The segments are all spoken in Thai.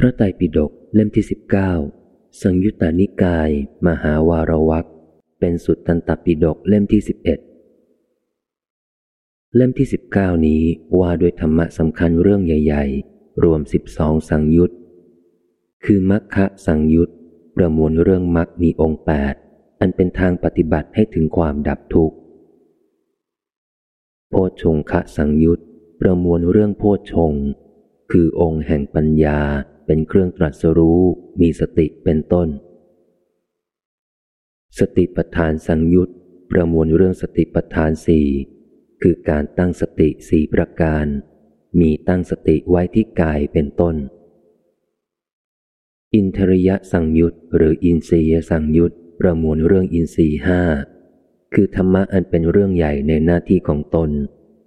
พระไตรปิฎกเล่มที่สิบเก้าสังยุตตานิกาย มหาวารวักเป็นสุดตันตปิฎกเล่มที่สิบเอ็ดเล่มที่สิบเก้านี้ว่าด้วยธรรมะสำคัญเรื่องใหญ่ ๆ รวมสิบสองสังยุตคือมัคคะสังยุตประมวลเรื่องมัคมีองค์แปดอันเป็นทางปฏิบัติให้ถึงความดับทุกข์โพชงคะสังยุตประมวลเรื่องโพชงคือองค์แห่งปัญญา เป็นเครื่องตรัสรู้ มีสติเป็นต้น สติปัฏฐานสังยุตประมวลเรื่องสติปัฏฐานสี่คือการตั้งสติสี่ประการ มีตั้งสติไว้ที่กายเป็นต้น อินทริยสังยุตหรืออินทรียสังยุตประมวลเรื่องอินทรีห้าคือธรรมะอันเป็นเรื่องใหญ่ในหน้าที่ของตน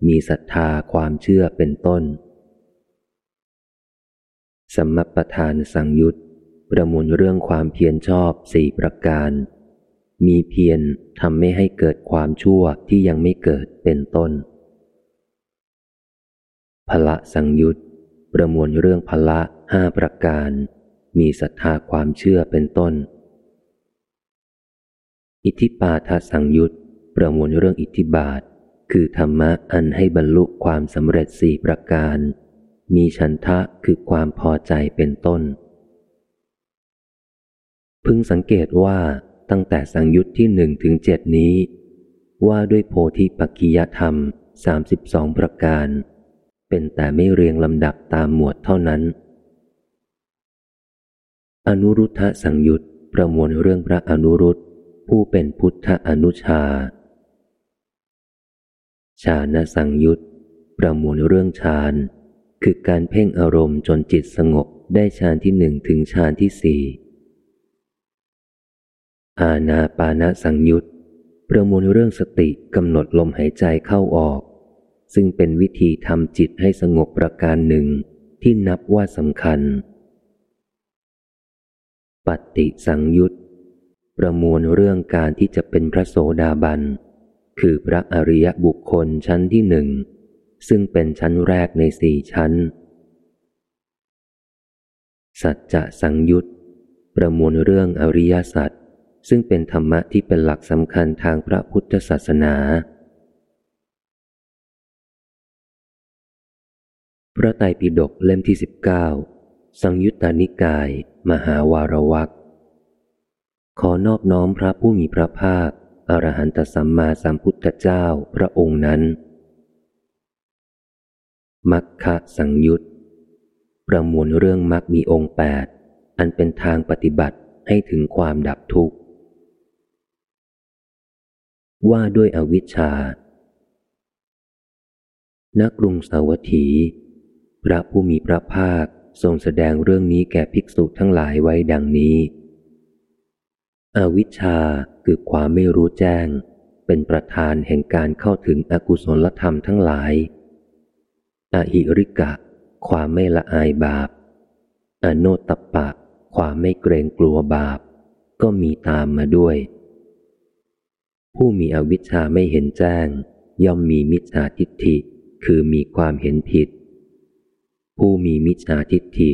มีศรัทธาความเชื่อเป็นต้น สัมมปทานสังยุตประมวลเรื่องความเพียรชอบสี่ประการ มีเพียรทำไม่ให้เกิดความชั่วที่ยังไม่เกิดเป็นต้นพละสังยุตประมวลเรื่องพละห้าประการ มีศรัทธาความเชื่อเป็นต้น อิทธิปาทสังยุตประมวลเรื่องอิทธิบาท คือธรรมะอันให้บรรลุความสำเร็จสี่ประการ มีฉันทะคือความพอใจเป็นต้น พึงสังเกตว่าตั้งแต่สังยุตที่หนึ่งถึงเจ็ดนี้ ว่าด้วยโพธิปักกิยธรรมสามสิบสองประการ เป็นแต่ไม่เรียงลำดับตามหมวดเท่านั้น อนุรุทธสังยุตประมวลเรื่องพระอนุรุตผู้เป็นพุทธอนุชา ชาณสังยุตประมวลเรื่องฌาน คือการเพ่งอารมณ์จนจิตสงบได้ฌานที่หนึ่งถึงฌานที่สี่อาณาปานสังยุตประมวลเรื่องสติกำหนดลมหายใจเข้าออก ซึ่งเป็นวิธีทำจิตให้สงบประการหนึ่งที่นับว่าสำคัญ ปฏิสังยุตประมวลเรื่องการที่จะเป็นพระโสดาบัน คือพระอริยบุคคลชั้นที่หนึ่ง ซึ่งเป็นชั้นแรกในสี่ชั้น สัจจะสังยุตประมวลเรื่องอริยสัจซึ่งเป็นธรรมะที่เป็นหลักสำคัญทางพระพุทธศาสนา พระไตรปิฎกเล่มที่สิบเก้าสังยุตตานิกาย มหาวารวักขอนอบน้อมพระผู้มีพระภาคอรหันตสัมมาสัมพุทธเจ้าพระองค์นั้น มัคคะสังยุตประมวลเรื่องมัคมีองค์แปดอันเป็นทางปฏิบัติให้ถึงความดับทุกข์ ว่าด้วยอวิชชานักรุงสาวัตถี พระผู้มีพระภาคทรงแสดงเรื่องนี้แก่ภิกษุทั้งหลายไว้ดังนี้ อวิชชาคือความไม่รู้แจ้ง เป็นประธานแห่งการเข้าถึงอกุศลธรรมทั้งหลาย อหิริกะ ความไม่ละอายบาป อโนตปะ ความไม่เกรงกลัวบาป ก็มีตามมาด้วย ผู้มีอวิชชาไม่เห็นแจ้ง ย่อมมีมิจฉาทิฏฐิ คือมีความเห็นผิด ผู้มีมิจฉาทิฏฐิ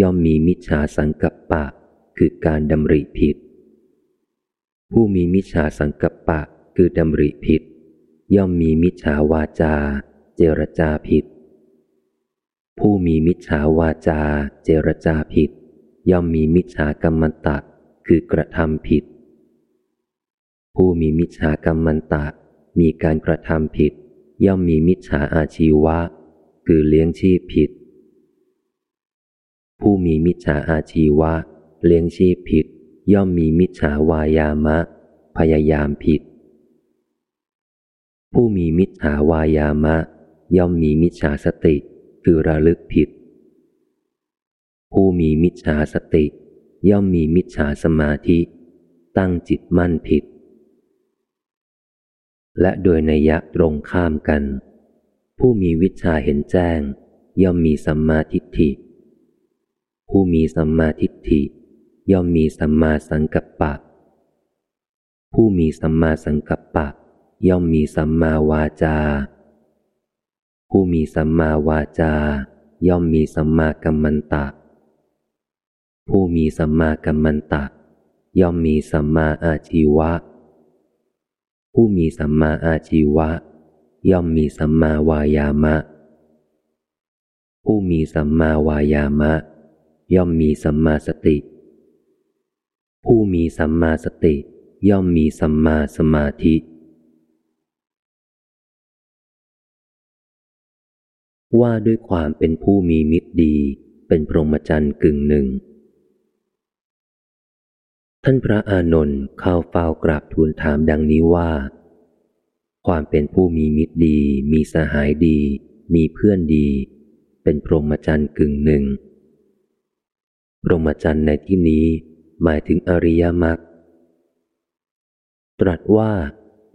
ย่อมมีมิจฉาสังกัปปะ คือการดำริผิด ผู้มีมิจฉาสังกัปปะ คือดำริผิด ย่อมมีมิจฉาวาจา เจรจาผิด ผู้มีมิจฉาวาจา เจรจาผิด ย่อมมีมิจฉากรรมันตะ คือกระทำผิด ผู้มีมิจฉากรรมันตะ มีการกระทำผิด ย่อมมีมิจฉาอาชีวะ คือเลี้ยงชีพผิด ผู้มีมิจฉาอาชีวะ เลี้ยงชีพผิด ย่อมมีมิจฉาวายามะ พยายามผิด ผู้มีมิจฉาวายามะ ย่อมมีมิจฉาสติ คือระลึกผิด ผู้มีมิจฉาสติ ย่อมมีมิจฉาสมาธิ ตั้งจิตมั่นผิด และโดยนัยยะตรงข้ามกัน ผู้มีวิชาเห็นแจ้ง ย่อมมีสัมมาทิฏฐิ ผู้มีสัมมาทิฏฐิ ย่อมมีสัมมาสังกัปปะ ผู้มีสัมมาสังกัปปะ ย่อมมีสัมมาวาจา ผู้มีสัมมาวาจา ย่อมมีสัมมากัมมันตะ ผู้มีสัมมากัมมันตะ ย่อมมีสัมมาอาชีวะ ผู้มีสัมมาอาชีวะ ย่อมมีสัมมาวายามะ ผู้มีสัมมาวายามะ ย่อมมีสัมมาสติ ผู้มีสัมมาสติ ย่อมมีสัมมาสมาธิ ว่าด้วยความเป็นผู้มีมิตรดี เป็นพรหมจรรย์กึ่งหนึ่ง ท่านพระอานนท์เข้าเฝ้ากราบทูลถามดังนี้ว่า ความเป็นผู้มีมิตรดี มีสหายดี มีเพื่อนดี เป็นพรหมจรรย์กึ่งหนึ่ง พรหมจรรย์ในที่นี้หมายถึงอริยมรรคตรัสว่า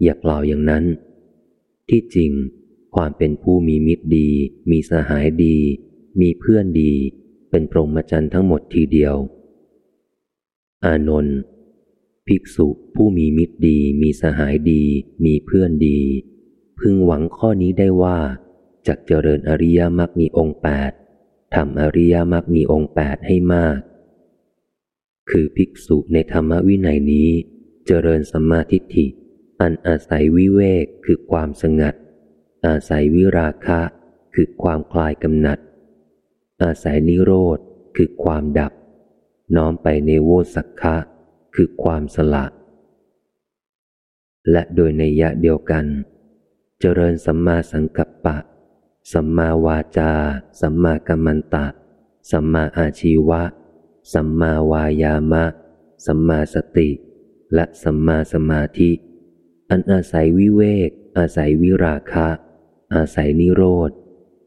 อย่ากล่าวอย่างนั้น ที่จริง ความเป็นผู้มีมิตรดี มีสหายดี มีเพื่อนดี เป็นพรหมจรรย์ทั้งหมดทีเดียว อานนท์ภิกษุผู้มีมิตรดี มีสหายดี มีเพื่อนดี พึงหวังข้อนี้ได้ว่าจากเจริญอริยมรรคมีองค์แปดทำอริยมรรคมีองค์แปดให้มาก คือภิกษุในธรรมวินัยนี้ เจริญสัมมาทิฏฐิ อันอาศัยวิเวกคือความสงัด อาศัยวิราคะ คือความคลายกำหนัด อาศัยนิโรธ คือความดับ น้อมไปในโวสักคะ คือความสละ และโดยในยะเดียวกัน เจริญสัมมาสังกัปปะ สัมมาวาจา สัมมากัมมันตะ สัมมาอาชีวะ สัมมาวายามะ สัมมาสติ และสัมมาสมาธิ อันอาศัยวิเวกอาศัยวิราคะ อาศัยนิโรธ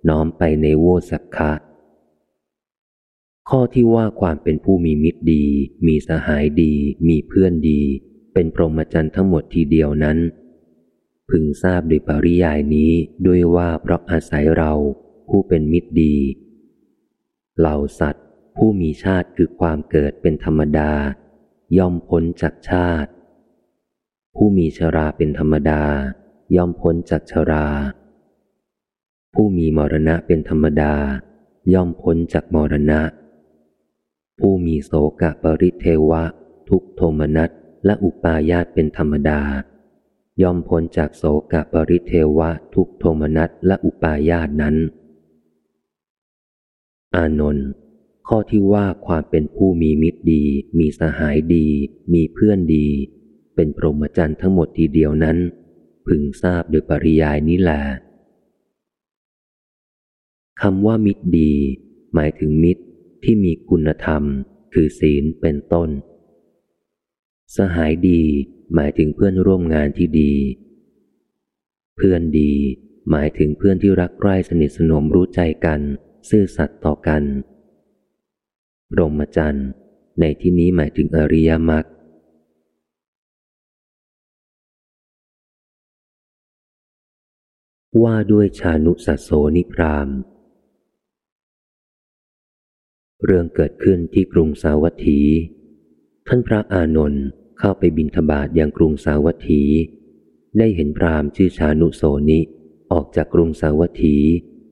น้อมไปในโวสักคะ ข้อที่ว่าความเป็นผู้มีมิตรดี มีสหายดี มีเพื่อนดี เป็นพรหมจรรย์ทั้งหมดทีเดียวนั้น พึงทราบโดยปริยายนี้ด้วยว่าเพราะอาศัยเราผู้เป็นมิตรดี เหล่าสัตว์ ผู้มีชาติคือความเกิดเป็นธรรมดา ย่อมพ้นจากชาติ ผู้มีชราเป็นธรรมดา ย่อมพ้นจากชรา ผู้มีมรณะเป็นธรรมดา ย่อมพ้นจากมรณะ ผู้มีโสกะปริเทวะ ทุกโทมนัสและอุปาญาตเป็นธรรมดา ย่อมพ้นจากโสกะปริเทวะ ทุกโทมนัสและอุปาญาตนั้น อานนท์ข้อที่ว่าความเป็นผู้มีมิตรดี มีสหายดี มีเพื่อนดี เป็นพรหมจรรย์ทั้งหมดทีเดียวนั้น พึงทราบโดยปริยายนี้แหละ คำว่ามิตรดี หมายถึงมิตรที่มีคุณธรรม คือศีลเป็นต้น สหายดี หมายถึงเพื่อนร่วมงานที่ดี เพื่อนดี หมายถึงเพื่อนที่รักใคร่สนิทสนมรู้ใจกัน ซื่อสัตย์ต่อกันรมจันทร์ ในที่นี้หมายถึงอริยมรรคว่าด้วยชานุสัสโสนิพราม เรื่องเกิดขึ้นที่กรุงสาวัตถี ท่านพระอานนท์เข้าไปบินทบาทยังกรุงสาวัตถี ได้เห็นพรามชื่อชานุโสนิออกจากกรุงสาวัตถี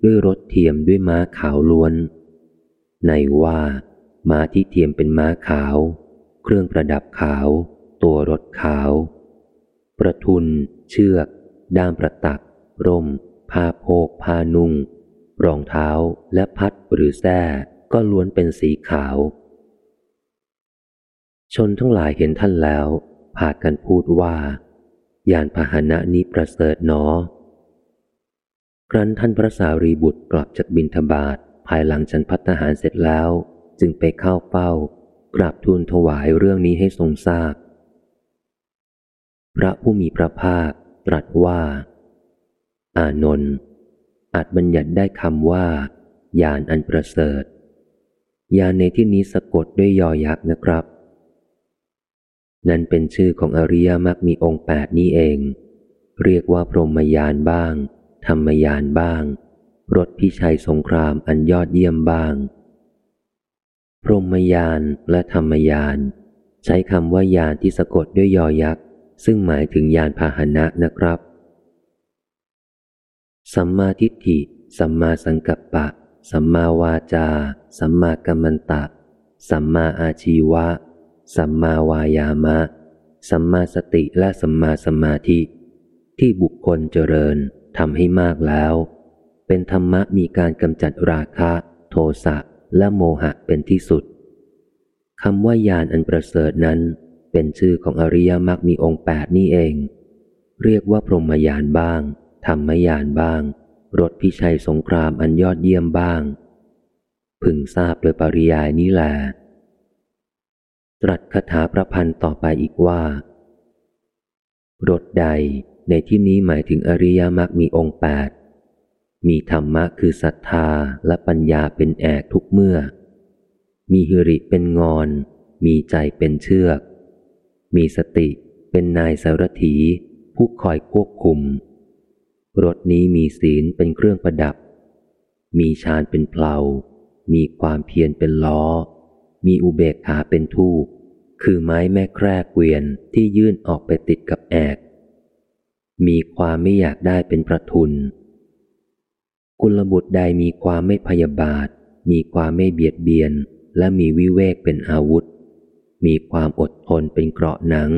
ด้วยรถเทียมด้วยม้าขาวล้วน ในว่าม้าที่เทียมเป็นม้าขาว เครื่องประดับขาว ตัวรถขาว ประทุน เชือก ด้ามประตัก ร่ม ผ้าโพกผ้านุ่ง รองเท้าและพัดหรือแส้ ก็ล้วนเป็นสีขาว ชนทั้งหลายเห็นท่านแล้วพากันพูดว่ายานพาหนะนี้ประเสริฐหนอ ครั้นท่านพระสารีบุตรกลับจากบินทบาทภายหลังฉันพัฒหารเสร็จแล้ว จึงไปเข้าเฝ้ากราบทูลถวายเรื่องนี้ให้ทรงทราบ พระผู้มีพระภาคตรัสว่า อานนท์อาจบัญญัติได้คำว่ายานอันประเสริฐ ยานในที่นี้สะกดด้วยยอยักษ์นะครับ นั่นเป็นชื่อของอริยมรรคมีองค์แปดนี้เอง เรียกว่าพรหมยานบ้าง ธรรมยานบ้าง รถพิชัยสงครามอันยอดเยี่ยมบ้าง พรหมยานและธรรมยาน ใช้คำว่ายานที่สะกดด้วยยอยักษ์ ซึ่งหมายถึงยานพาหนะนะครับ สัมมาทิฏฐิ สัมมาสังกัปปะ สัมมาวาจา สัมมากัมมันตะ สัมมาอาชีวะ สัมมาวายามะ สัมมาสติและสัมมาสมาธิ ที่บุคคลเจริญทำให้มากแล้ว เป็นธรรมะมีการกำจัดราคะ โทสะและโมหะเป็นที่สุดคำว่ายานอันประเสริฐนั้น เป็นชื่อของอริยมรรคมีองค์แปดนี่เอง เรียกว่าพรหมยานบ้างธรรมยานบ้าง รถพิชัยสงครามอันยอดเยี่ยมบ้าง พึงทราบโดยปริยายนี้แหละตรัสคาถาประพันธ์ต่อไปอีกว่ารถใดในที่นี้หมายถึงอริยมรรคมีองค์แปดมีธรรมะคือศรัทธาและปัญญาเป็นแอกทุกเมื่อ มีหิริเป็นงอน มีใจเป็นเชือก มีสติเป็นนายสารถีผู้คอยควบคุม รถนี้มีศีลเป็นเครื่องประดับ มีฌานเป็นเพลา มีความเพียรเป็นล้อ มีอุเบกขาเป็นทูกคือไม้แม่แคร่เกวียนที่ยื่นออกไปติดกับแอกมีความไม่อยากได้เป็นประทุน กุลบุตรใดมีความไม่พยาบาท มีความไม่เบียดเบียน และมีวิเวกเป็นอาวุธ มีความอดทนเป็นเกราะหนัง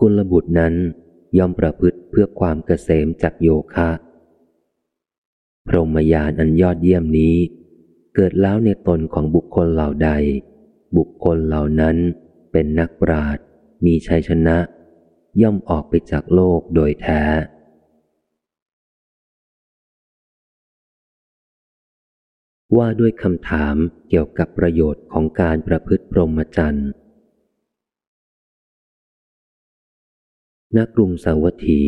กุลบุตรนั้นย่อมประพฤติ เพื่อความเกษมจากโยคะ พรหมยานอันยอดเยี่ยมนี้ เกิดแล้วในตนของบุคคลเหล่าใด บุคคลเหล่านั้นเป็นนักปราชญ์มีชัยชนะ ย่อมออกไปจากโลกโดยแท้ ว่าด้วยคำถามเกี่ยวกับประโยชน์ของการประพฤติพรหมจรรย์ ณกรุงสาวัตถี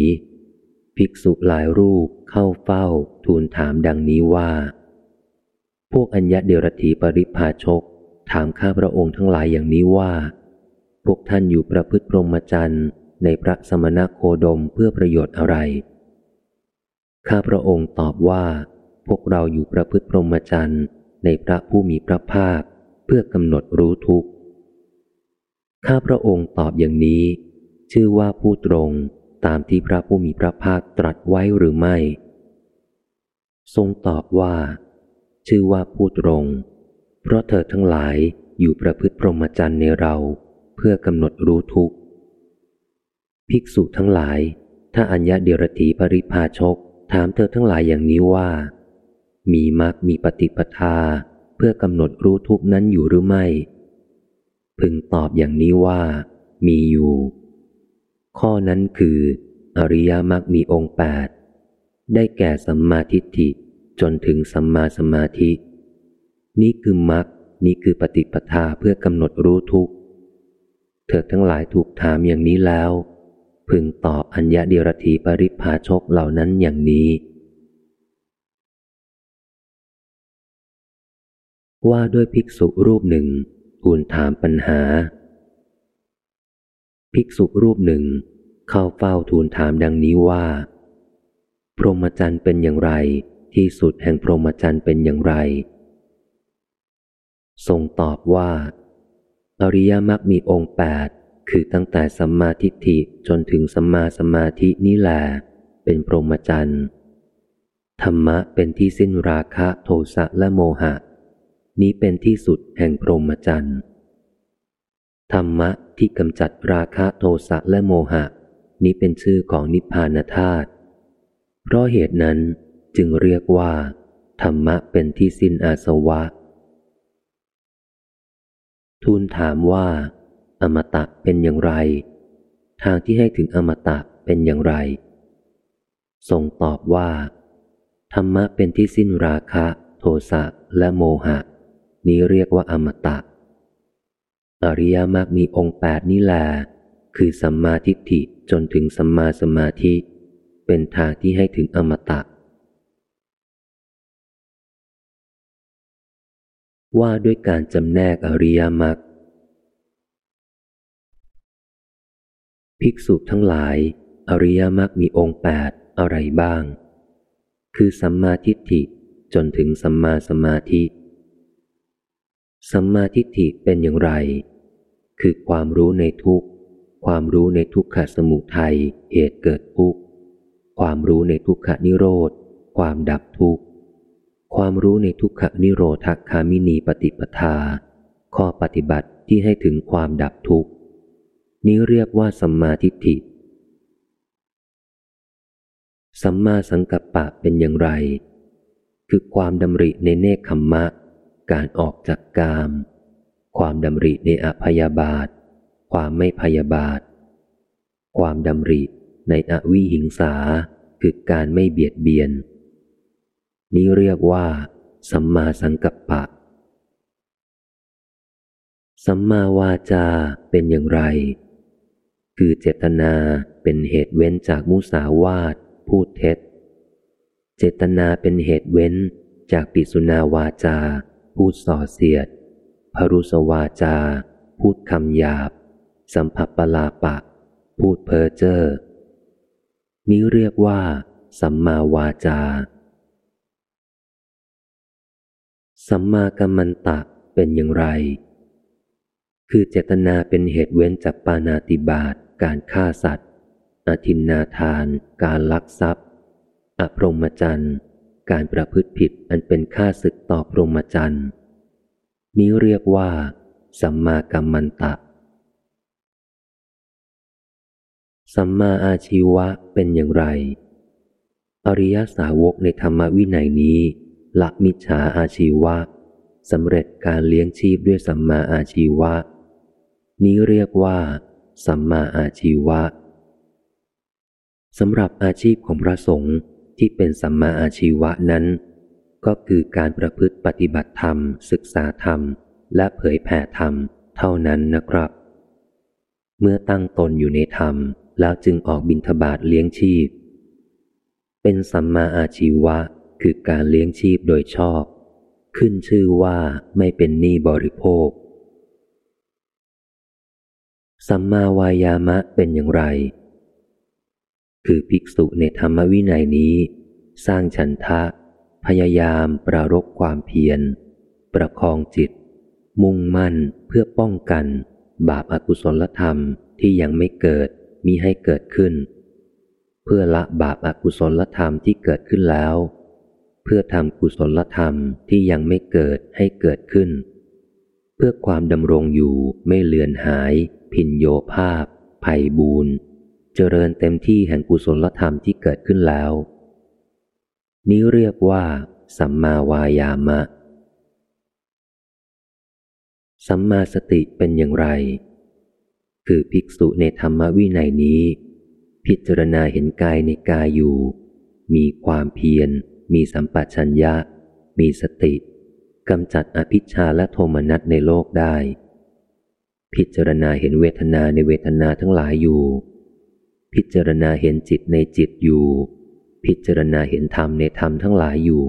ภิกษุหลายรูปเข้าเฝ้าทูลถามดังนี้ว่า พวกอัญญเดรถีปริพาชก ถามข้าพระองค์ทั้งหลายอย่างนี้ว่า พวกท่านอยู่ประพฤติพรหมจรรย์ในพระสมณโคดมเพื่อประโยชน์อะไร ข้าพระองค์ตอบว่า พวกเราอยู่ประพฤติพรหมจรรย์ในพระผู้มีพระภาคเพื่อกำหนดรู้ทุกข์ ข้าพระองค์ตอบอย่างนี้ ชื่อว่าผู้ตรงตามที่พระผู้มีพระภาคตรัสไว้หรือไม่ ทรงตอบว่า ชื่อว่าผู้ตรง เพราะเธอทั้งหลายอยู่ประพฤติพรหมจรรย์ในเรา เพื่อกำหนดรู้ทุกข์ภิกษุทั้งหลาย ถ้าอัญญาเดรธีปริพาชก ถามเธอทั้งหลายอย่างนี้ว่า มีมรรคมีปฏิปทา เพื่อกำหนดรู้ทุกนั้นอยู่หรือไม่ พึงตอบอย่างนี้ว่า มีอยู่ ข้อนั้นคืออริยมรรคมีองค์แปดได้แก่สัมมาทิฏฐิจนถึงสัมมาสมาธิ นี่คือมรรคนี่คือปฏิปทาเพื่อกำหนดรู้ทุกเธอทั้งหลายถูกถามอย่างนี้แล้ว พึงตอบอัญญาเดียรถีปริพาชกเหล่านั้นอย่างนี้ ว่าด้วยภิกษุรูปหนึ่งทูลถามปัญหา ภิกษุรูปหนึ่ง เข้าเฝ้าทูลถามดังนี้ว่า พรหมจรรย์เป็นอย่างไร ที่สุดแห่งพรหมจรรย์เป็นอย่างไร ทรงตอบว่า อริยมรรคมีองค์แปดคือตั้งแต่สัมมาทิฏฐิจนถึงสัมมาสมาธินี่แหละเป็นพรหมจรรย์ธรรมะเป็นที่สิ้นราคะโทสะและโมหะ นี้เป็นที่สุดแห่งพรหมจรรย์ ธรรมะที่กำจัดราคะโทสะและโมหะ นี้เป็นชื่อของนิพพานธาตุ เพราะเหตุนั้นจึงเรียกว่า ธรรมะเป็นที่สิ้นอาสวะ ทูลถามว่า อมตะเป็นอย่างไร ทางที่ให้ถึงอมตะเป็นอย่างไร ทรงตอบว่า ธรรมะเป็นที่สิ้นราคะ โทสะและโมหะ นี้เรียกว่าอมตะ อริยมรรคมีองค์แปดนี่แหละคือสัมมาทิฏฐิจนถึงสัมมาสมาธิ เป็นทางที่ให้ถึงอมตะ ว่าด้วยการจำแนกอริยมรรคภิกษุทั้งหลาย อริยมรรคมีองค์แปดอะไรบ้าง คือสัมมาทิฏฐิจนถึงสัมมาสมาธิ สัมมาทิฏฐิเป็นอย่างไร คือความรู้ในทุกข์ความรู้ในทุกขสมุทัยเหตุเกิดทุกข์ความรู้ในทุกขนิโรธ ความดับทุกข์ความรู้ในทุกขนิโรธคามินีปฏิปทา ข้อปฏิบัติที่ให้ถึงความดับทุกข์นี้เรียกว่าสัมมาทิฏฐิ สัมมาสังกัปปะเป็นอย่างไร คือความดำริในเนคขมมะ การออกจากกาม ความดำริในอภยาบาท ความไม่พยาบาท ความดำริในอวิหิงสาคือการไม่เบียดเบียน นี้เรียกว่า สัมมาสังกัปปะ สัมมาวาจาเป็นอย่างไร คือเจตนาเป็นเหตุเว้นจากมุสาวาทพูดเท็จ เจตนาเป็นเหตุเว้นจากปิสุนาวาจา พูดส่อเสียด พรุสวาจา พูดคำหยาบ สัมผัสปลาปะ พูดเพ้อเจ้อนี้เรียกว่า สัมมาวาจา สัมมากัมมันตะเป็นอย่างไร คือเจตนาเป็นเหตุเว้นจากปานาติบาตการฆ่าสัตว์อธินนาทาน การลักทรัพย์ อพรหมจรรย์ การประพฤติผิดอันเป็นค่าศึกต่อพรหมจรรย์ นี้เรียกว่า สัมมากัมมันตะ สัมมาอาชีวะเป็นอย่างไร อริยสาวกในธรรมวินัยนี้ ละมิจฉาอาชีวะสำเร็จการเลี้ยงชีพด้วยสัมมาอาชีวะ นี้เรียกว่า สัมมาอาชีวะสำหรับอาชีพของพระสงฆ์ที่เป็นสัมมาอาชีวะนั้น ก็คือการประพฤติปฏิบัติธรรม ศึกษาธรรม และเผยแผ่ธรรม เท่านั้นนะครับ เมื่อตั้งตนอยู่ในธรรม แล้วจึงออกบิณฑบาตเลี้ยงชีพ เป็นสัมมาอาชีวะ คือการเลี้ยงชีพโดยชอบ ขึ้นชื่อว่าไม่เป็นหนี้บริโภค สัมมาวายามะเป็นอย่างไร คือภิกษุในธรรมวินัยนี้ สร้างฉันทะ พยายามปรารกความเพียร ประคองจิต มุ่งมั่นเพื่อป้องกัน บาปอากุศลธรรมที่ยังไม่เกิดมีให้เกิดขึ้น เพื่อละบาปอากุศลธรรมที่เกิดขึ้นแล้ว เพื่อทำกุศลธรรมที่ยังไม่เกิดให้เกิดขึ้น เพื่อความดำรงอยู่ไม่เลือนหาย พินโยภาพ ภัยบูนเจริญเต็มที่แห่งกุศลธรรมที่เกิดขึ้นแล้ว นี้เรียกว่า สัมมาวายามะ สัมมาสติเป็นอย่างไร คือภิกษุในธรรมวินัยนี้ พิจารณาเห็นกายในกายอยู่ มีความเพียร มีสัมปชัญญะ มีสติกำจัดอภิชาและโทมนัสในโลกได้ พิจารณาเห็นเวทนาในเวทนาทั้งหลายอยู่ พิจารณาเห็นจิตในจิตอยู่ พิจารณาเห็นธรรมในธรรมทั้งหลายอยู่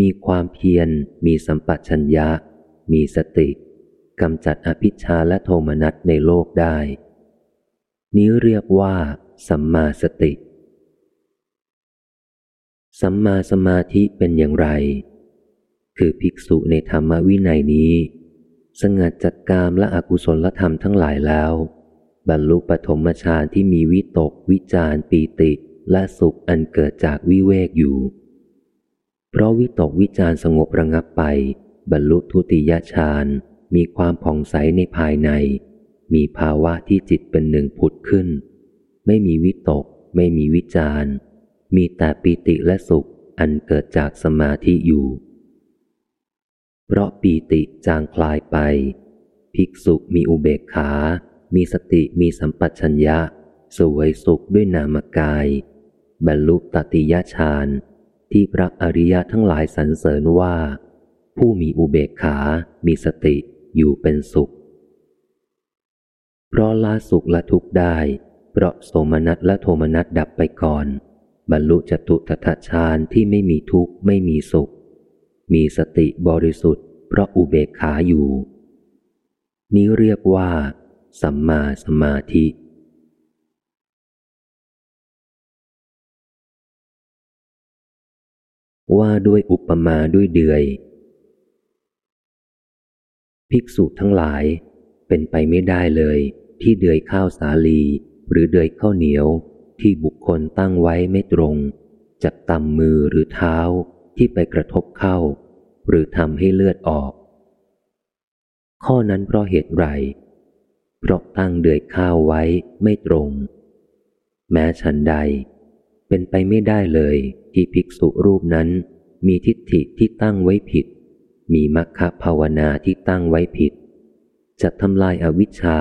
มีความเพียร มีสัมปชัญญะ มีสติกำจัดอภิชาและโทมนัสในโลกได้ นี้เรียกว่า สัมมาสติ สัมมาสมาธิเป็นอย่างไร คือภิกษุในธรรมวินัยนี้ สงัดจัดกามและอกุศลธรรมทั้งหลายแล้ว บรรลุปฐมฌานที่มีวิตกวิจารปีติ และสุขอันเกิดจากวิเวกอยู่ เพราะวิตกวิจารสงบระงับไป บรรลุทุติยฌานมีความผ่องใสในภายใน มีภาวะที่จิตเป็นหนึ่งผุดขึ้น ไม่มีวิตก ไม่มีวิจารมีแต่ปีติและสุขอันเกิดจากสมาธิอยู่ เพราะปีติจางคลายไป ภิกษุมีอุเบกขา มีสติมีสัมปชัญญะ สวยสุขด้วยนามกาย บรรลุตติยฌานที่พระอริยะทั้งหลายสรรเสริญว่า ผู้มีอุเบกขา มีสติอยู่เป็นสุข เพราะละสุขละทุกข์ได้ เพราะโสมนัสและโทมนัสดับไปก่อน บรรลุจตุตถฌานที่ไม่มีทุกข์ไม่มีสุข มีสติบริสุทธิ์ เพราะอุเบกขาอยู่ นี้เรียกว่า สัมมาสมาธิ ว่าด้วยอุปมาด้วยเดือย ภิกษุทั้งหลาย เป็นไปไม่ได้เลย ที่เดือยข้าวสาลี หรือเดือยข้าวเหนียวที่บุคคลตั้งไว้ไม่ตรงจับตำมือหรือเท้าที่ไปกระทบเข้า หรือทำให้เลือดออก ข้อนั้นเพราะเหตุไร เพราะตั้งเดือยข้าวไว้ไม่ตรง แม้ฉันใด เป็นไปไม่ได้เลย ที่ภิกษุรูปนั้น มีทิฏฐิที่ตั้งไว้ผิด มีมัคคะภาวนาที่ตั้งไว้ผิด จะทำลายอาวิชชา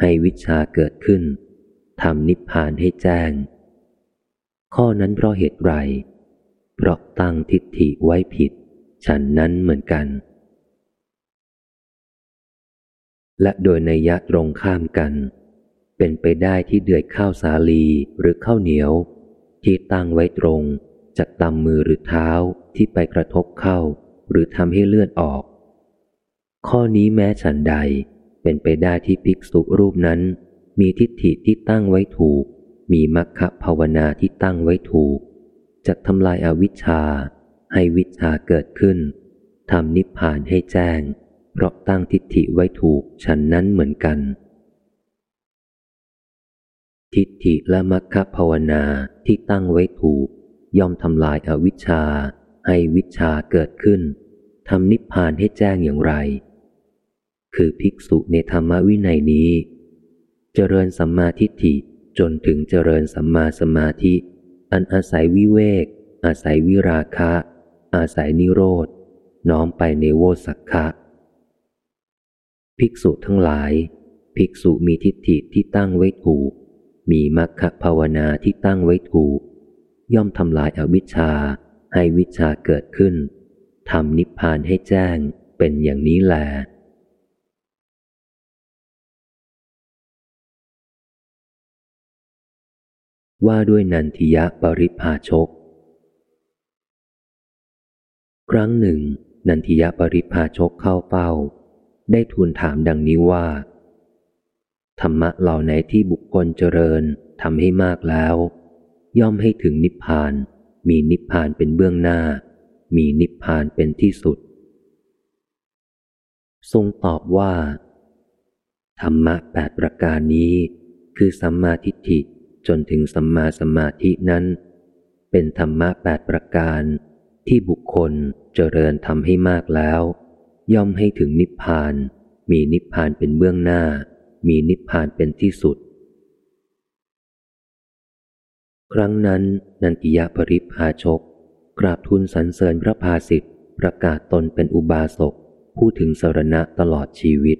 ให้วิชาเกิดขึ้นทำนิพพานให้แจ้ง ข้อนั้นเพราะเหตุไร เพราะตั้งทิฏฐิไว้ผิด ฉันนั้นเหมือนกัน และโดยในยะตรงข้ามกัน เป็นไปได้ที่เดือยข้าวสาลีหรือข้าวเหนียว ที่ตั้งไว้ตรงจากตำมือหรือเท้าที่ไปกระทบเข้า หรือทำให้เลือดออก ข้อนี้แม้ฉันใดเป็นไปได้ที่ภิกษุรูปนั้น มีทิฏฐิที่ตั้งไว้ถูก มีมัคคภาวนาที่ตั้งไว้ถูกจะทำลายอาวิชชา ให้วิชาเกิดขึ้นทำนิพพานให้แจ้ง เพราะตั้งทิฏฐิไว้ถูกฉันนั้นเหมือนกัน ทิฏฐิและมัคคะภาวนาที่ตั้งไว้ถูก ย่อมทำลายอาวิชชา ให้วิชาเกิดขึ้นทำนิพพานให้แจ้งอย่างไร คือภิกษุในธรรมวินัยนี้ เจริญสัมมาทิฏฐิจนถึงเจริญสัมมาสมาธิ อันอาศัยวิเวก อาศัยวิราคะ อาศัยนิโรธ น้อมไปในโวสักคะภิกษุทั้งหลาย ภิกษุมีทิฏฐิที่ตั้งไว้ถูก มีมัคคภาวนาที่ตั้งไว้ถูก ย่อมทำลายอาวิชชาให้วิชาเกิดขึ้นทำนิพพานให้แจ้งเป็นอย่างนี้แล ว่าด้วยนันทิยะปริภาชก ครั้งหนึ่ง นันทิยะปริภาชกเข้าเฝ้า ได้ทูลถามดังนี้ว่า ธรรมะเหล่าไหนที่บุคคลเจริญทำให้มากแล้ว ย่อมให้ถึงนิพพาน มีนิพพานเป็นเบื้องหน้า มีนิพพานเป็นที่สุด ทรงตอบว่า ธรรมะแปดประการนี้ คือสัมมาทิฏฐิจนถึงสัมมาสมาธินั้น เป็นธรรมะแปดประการที่บุคคลเจริญทำให้มากแล้ว ย่อมให้ถึงนิพพาน มีนิพพานเป็นเบื้องหน้า มีนิพพานเป็นที่สุด ครั้งนั้นนันทิยะปริพาชก กราบทูลสรรเสริญพระภาสิทธิ์ประกาศตนเป็นอุบาสกผู้ถึงสรณะตลอดชีวิต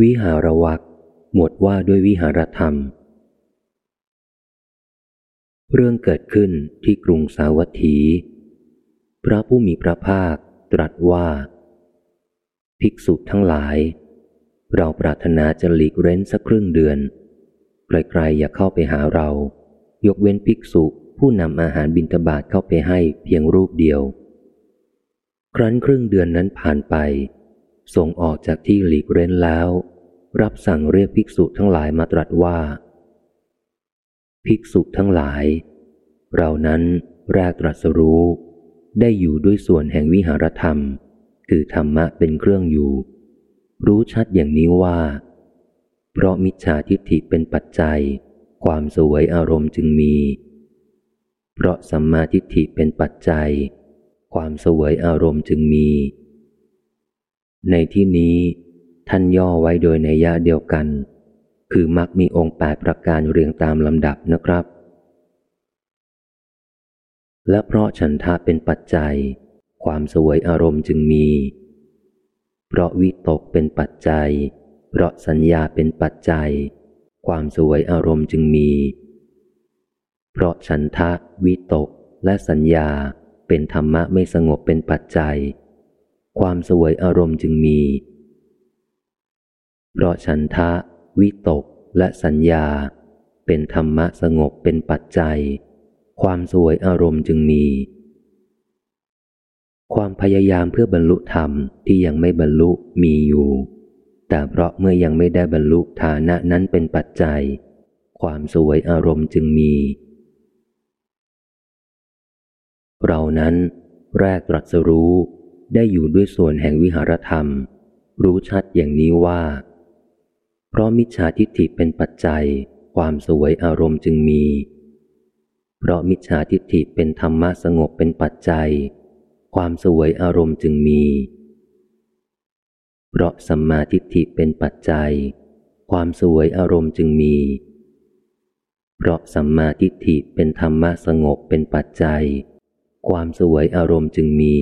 วิหารวักหมวดว่าด้วยวิหารธรรม เรื่องเกิดขึ้นที่กรุงสาวัตถี พระผู้มีพระภาค ตรัสว่า ภิกษุทั้งหลาย เราปรารถนาจะหลีกเร้นสักครึ่งเดือนไกลๆอย่าเข้าไปหาเรา ยกเว้นภิกษุผู้นำอาหารบิณฑบาตเข้าไปให้เพียงรูปเดียว ครั้นครึ่งเดือนนั้นผ่านไป ส่งออกจากที่หลีกเร้นแล้ว รับสั่งเรียกภิกษุทั้งหลายมาตรัสว่า ภิกษุทั้งหลาย เรานั้นแรกตรัสรู้ ได้อยู่ด้วยส่วนแห่งวิหารธรรม คือธรรมะเป็นเครื่องอยู่ รู้ชัดอย่างนี้ว่า เพราะมิจฉาทิฏฐิเป็นปัจจัย ความสวยอารมณ์จึงมี เพราะสัมมาทิฏฐิเป็นปัจจัย ความสวยอารมณ์จึงมี ในที่นี้ท่านย่อไว้โดยในยะเดียวกัน คือมักมีองค์แปดประการเรียงตามลำดับนะครับ และเพราะฉันทะเป็นปัจจัย ความสวยอารมณ์จึงมี เพราะวิตกเป็นปัจจัย เพราะสัญญาเป็นปัจจัย ความสวยอารมณ์จึงมี เพราะฉันทะ วิตกและสัญญาเป็นธรรมะไม่สงบเป็นปัจจัย ความสวยอารมณ์จึงมี เพราะฉันทะ วิตกและสัญญา เป็นธรรมะสงบเป็นปัจจัย ความสวยอารมณ์จึงมี ความพยายามเพื่อบรรลุธรรมที่ยังไม่บรรลุมีอยู่ แต่เพราะเมื่อยังไม่ได้บรรลุฐานะนั้นเป็นปัจจัย ความสวยอารมณ์จึงมี เรานั้นแรกตรัสรู้ได้อยู่ด้วยส่วนแห่งวิหารธรรม รู้ชัดอย่างนี้ว่า เพราะมิจฉาทิฏฐิเป็นปัจจัย ความสวยอารมณ์จึงมี เพราะมิจฉาทิฏฐิเป็นธรรมะสงบเป็นปัจจัย ความสวยอารมณ์จึงมี เพราะสัมมาทิฏฐิเป็นปัจจัย ความสวยอารมณ์จึงมี เพราะสัมมาทิฏฐิเป็นธรรมะสงบเป็นปัจจัย ความสวยอารมณ์จึงมี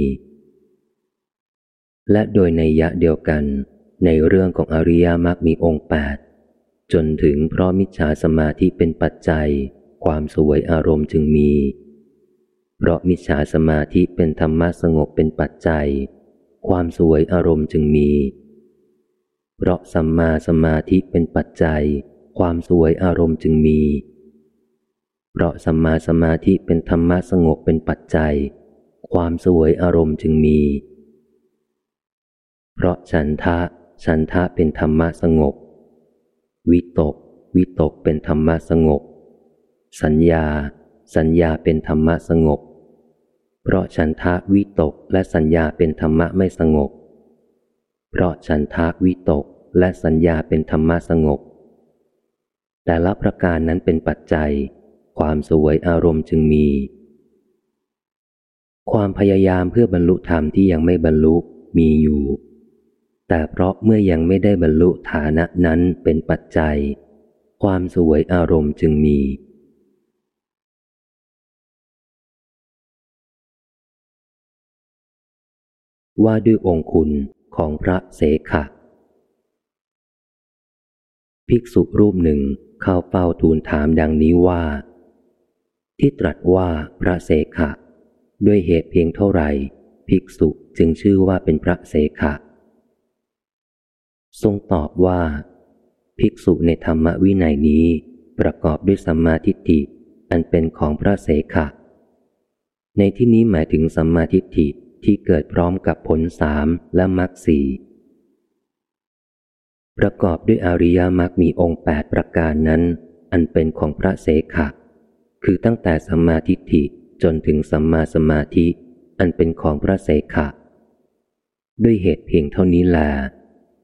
และโดยในยะเดียวกัน ในเรื่องของอริยมรรคมีองค์แปดจนถึงเพราะมิจฉาสมาธิเป็นปัจจัย ความสวยอารมณ์จึงมี เพราะมิจฉาสมาธิเป็นธรรมะสงบเป็นปัจจัย ความสวยอารมณ์จึงมี เพราะสัมมาสมาธิเป็นปัจจัย ความสวยอารมณ์จึงมี เพราะสัมมาสมาธิเป็นธรรมะสงบเป็นปัจจัย ความสวยอารมณ์จึงมี เพราะฉันทะ ฉันทะเป็นธรรมะสงบ วิตก วิตกเป็นธรรมะสงบ สัญญา สัญญาเป็นธรรมะสงบ เพราะฉันทะวิตกและสัญญาเป็นธรรมะไม่สงบ เพราะฉันทะวิตกและสัญญาเป็นธรรมะสงบ แต่ละประการนั้นเป็นปัจจัย ความสวยอารมณ์จึงมี ความพยายามเพื่อบรรลุธรรมที่ยังไม่บรรลุมีอยู่ แต่เพราะเมื่อยังไม่ได้บรรลุฐานะนั้นเป็นปัจจัย ความสวยอารมณ์จึงมี ว่าด้วยองคุณของพระเสขะ ภิกษุรูปหนึ่งเข้าเฝ้าทูลถามดังนี้ว่า ที่ตรัสว่าพระเสขะ ด้วยเหตุเพียงเท่าไหร่ ภิกษุจึงชื่อว่าเป็นพระเสขะ ทรงตอบว่า ภิกษุในธรรมวินัยนี้ประกอบด้วยสัมมาทิฏฐิอันเป็นของพระเสขะ ในที่นี้หมายถึงสัมมาทิฏฐิ ที่เกิดพร้อมกับผลสามและมรรคสี่ประกอบด้วยอริยมรรคมีองค์แปดประการนั้น อันเป็นของพระเสขะคือตั้งแต่สัมมาทิฏฐิจนถึงสัมมาสมาธิ อันเป็นของพระเสขะด้วยเหตุเพียงเท่านี้แล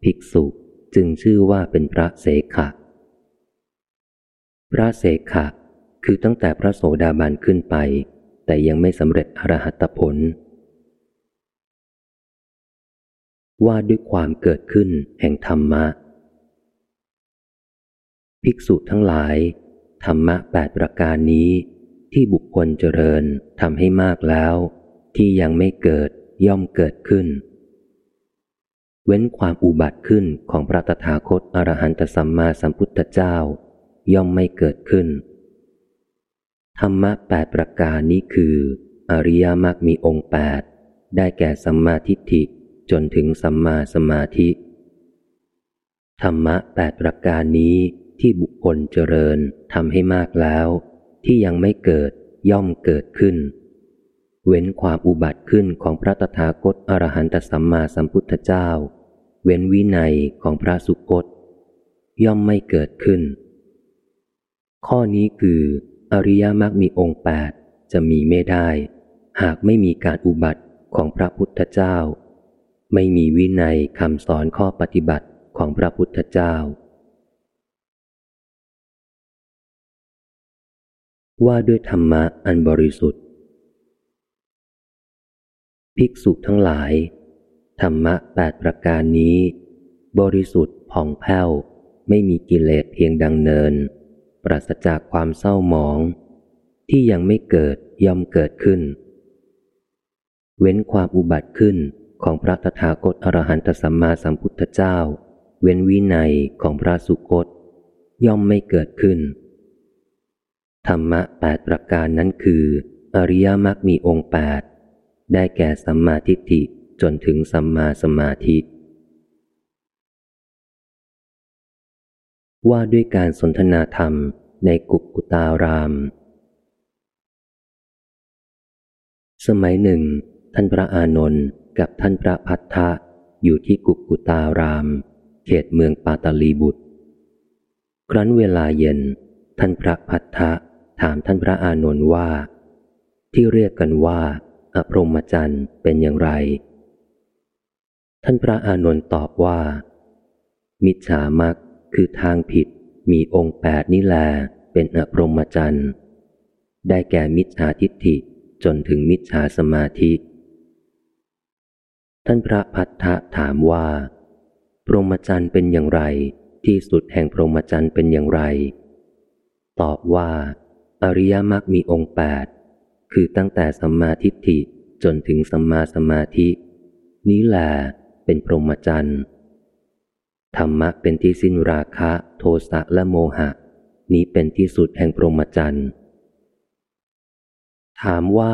ภิกษุจึงชื่อว่าเป็นพระเสขะพระเสขะคือตั้งแต่พระโสดาบันขึ้นไป แต่ยังไม่สำเร็จอรหัตผล ว่าด้วยความเกิดขึ้นแห่งธรรมะ ภิกษุทั้งหลาย ธรรมะแปดประการนี้ ที่บุคคลเจริญทำให้มากแล้ว ที่ยังไม่เกิดย่อมเกิดขึ้น เว้นความอุบัติขึ้นของพระตถาคตอรหันตสัมมาสัมพุทธเจ้า ย่อมไม่เกิดขึ้น ธรรมะแปดประการนี้คือ อริยมรรคมีองค์แปดได้แก่สัมมาทิฏฐิ จนถึงสัมมาสมาธิ ธรรมะแปดประการนี้ที่บุคคลเจริญทำให้มากแล้ว ที่ยังไม่เกิดย่อมเกิดขึ้น เว้นความอุบัติขึ้นของพระตถาคตอรหันตสัมมาสัมพุทธเจ้า เว้นวินัยของพระสุคต ย่อมไม่เกิดขึ้น ข้อนี้คือ อริยมรรคมีองค์แปดจะมีไม่ได้ หากไม่มีการอุบัติของพระพุทธเจ้า ไม่มีวินัยคำสอนข้อปฏิบัติของพระพุทธเจ้า ว่าด้วยธรรมะอันบริสุทธิ์ ภิกษุทั้งหลาย ธรรมะแปดประการนี้ บริสุทธิ์ผ่องแผ้ว ไม่มีกิเลสเพียงดังเนิน ปราศจากความเศร้าหมอง ที่ยังไม่เกิดย่อมเกิดขึ้น เว้นความอุบัติขึ้น ของพระตถาคตอรหันตสัมมาสัมพุทธเจ้า เว้นวินัยของพระสุคต ย่อมไม่เกิดขึ้น ธรรมะแปดประการนั้นคือ อริยมรรคมีองค์แปดได้แก่สัมมาทิฏฐิจนถึงสัมมาสมาธิ ว่าด้วยการสนทนาธรรมในกุกุตาราม สมัยหนึ่ง ท่านพระอานนท์ กับท่านพระพัทธะอยู่ที่กุกุตาราม เขตเมืองปาตาลีบุตร ครั้นเวลาเย็น ท่านพระพัทธะถามท่านพระอานนท์ว่า ที่เรียกกันว่า อพรหมจรรย์เป็นอย่างไร ท่านพระอานนท์ตอบว่า มิจฉามักคือทางผิดมีองค์แปดนี่แลเป็นอพรหมจรรย์ได้แก่มิจฉาทิฏฐิจนถึงมิจฉาสมาธิ ท่านพระพัทธะถามว่า พรหมจรรย์เป็นอย่างไร ที่สุดแห่งพรหมจรรย์เป็นอย่างไร ตอบว่า อริยมรรคมีองค์แปดคือตั้งแต่สัมมาทิฏฐิจนถึงสัมมาสมาธิ นี้แหละเป็นพรหมจรรย์ธรรมะเป็นที่สิ้นราคะ โทสะและโมหะ นี้เป็นที่สุดแห่งพรหมจรรย์ถามว่า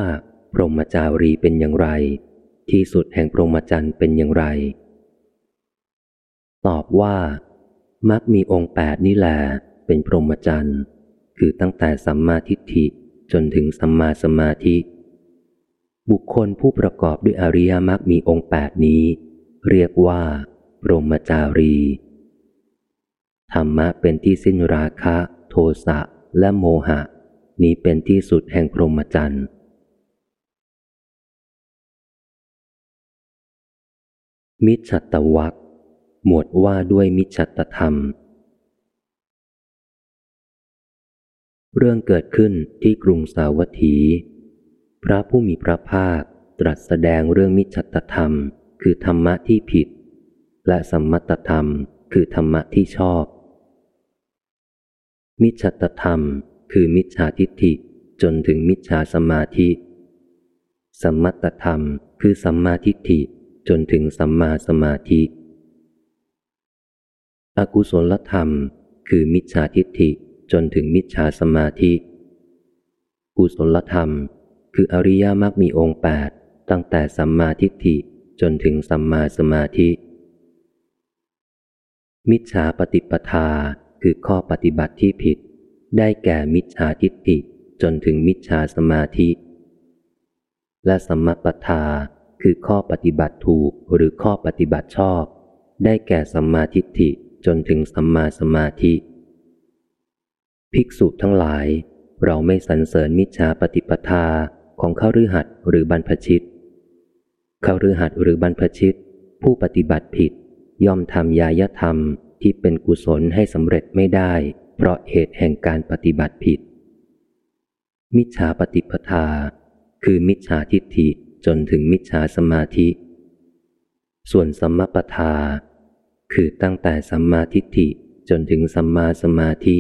พรหมจารีเป็นอย่างไร ที่สุดแห่งพรหมจรรย์เป็นอย่างไร ตอบว่า มักมีองค์แปดนี่แหละเป็นพรหมจรรย์ คือตั้งแต่สัมมาทิฏฐิจนถึงสัมมาสมาธิ บุคคลผู้ประกอบด้วยอริยมรรคมีองค์แปดนี้ เรียกว่าพรหมจารี ธรรมะเป็นที่สิ้นราคะ โทสะและโมหะ นี้เป็นที่สุดแห่งพรหมจรรย์ มิจฉัตวักหมวดว่าด้วยมิจฉัตธรรม เรื่องเกิดขึ้นที่กรุงสาวัตถี พระผู้มีพระภาคตรัสแสดงเรื่องมิจฉัตธรรม คือธรรมะที่ผิด และสัมมัตธรรมคือธรรมะที่ชอบ มิจฉัตธรรม คือมิจฉาทิฏฐิจนถึงมิจฉาสมาธิ สัมมัตธรรม คือสัมมาทิฏฐิ จนถึงสัมมาสมาธิ อกุศลธรรม คือมิจฉาทิฏฐิจนถึงมิจฉาสมาธิ กุศลธรรม คืออริยมรรคมีองค์แปดตั้งแต่สัมมาทิฏฐิจนถึงสัมมาสมาธิ มิจฉาปฏิปทาคือข้อปฏิบัติที่ผิด ได้แก่มิจฉาทิฏฐิจนถึงมิจฉาสมาธิ และสัมมปทา คือข้อปฏิบัติถูกหรือข้อปฏิบัติชอบ ได้แก่สัมมาทิฏฐิจนถึงสัมมาสมาธิ ภิกษุทั้งหลาย เราไม่สรรเสริญมิจฉาปฏิปทาของข้ารือหัดหรือบรรพชิตข้ารือหัดหรือบรรพชิต ผู้ปฏิบัติผิด ย่อมทำยายธรรมที่เป็นกุศลให้สำเร็จไม่ได้ เพราะเหตุแห่งการปฏิบัติผิด มิจฉาปฏิปทา คือมิจฉาทิฏฐิ จนถึงมิจฉาสมาธิ ส่วนสัมมาปทา คือตั้งแต่สัมมาทิฏฐิจนถึงสัมมาสมาธิ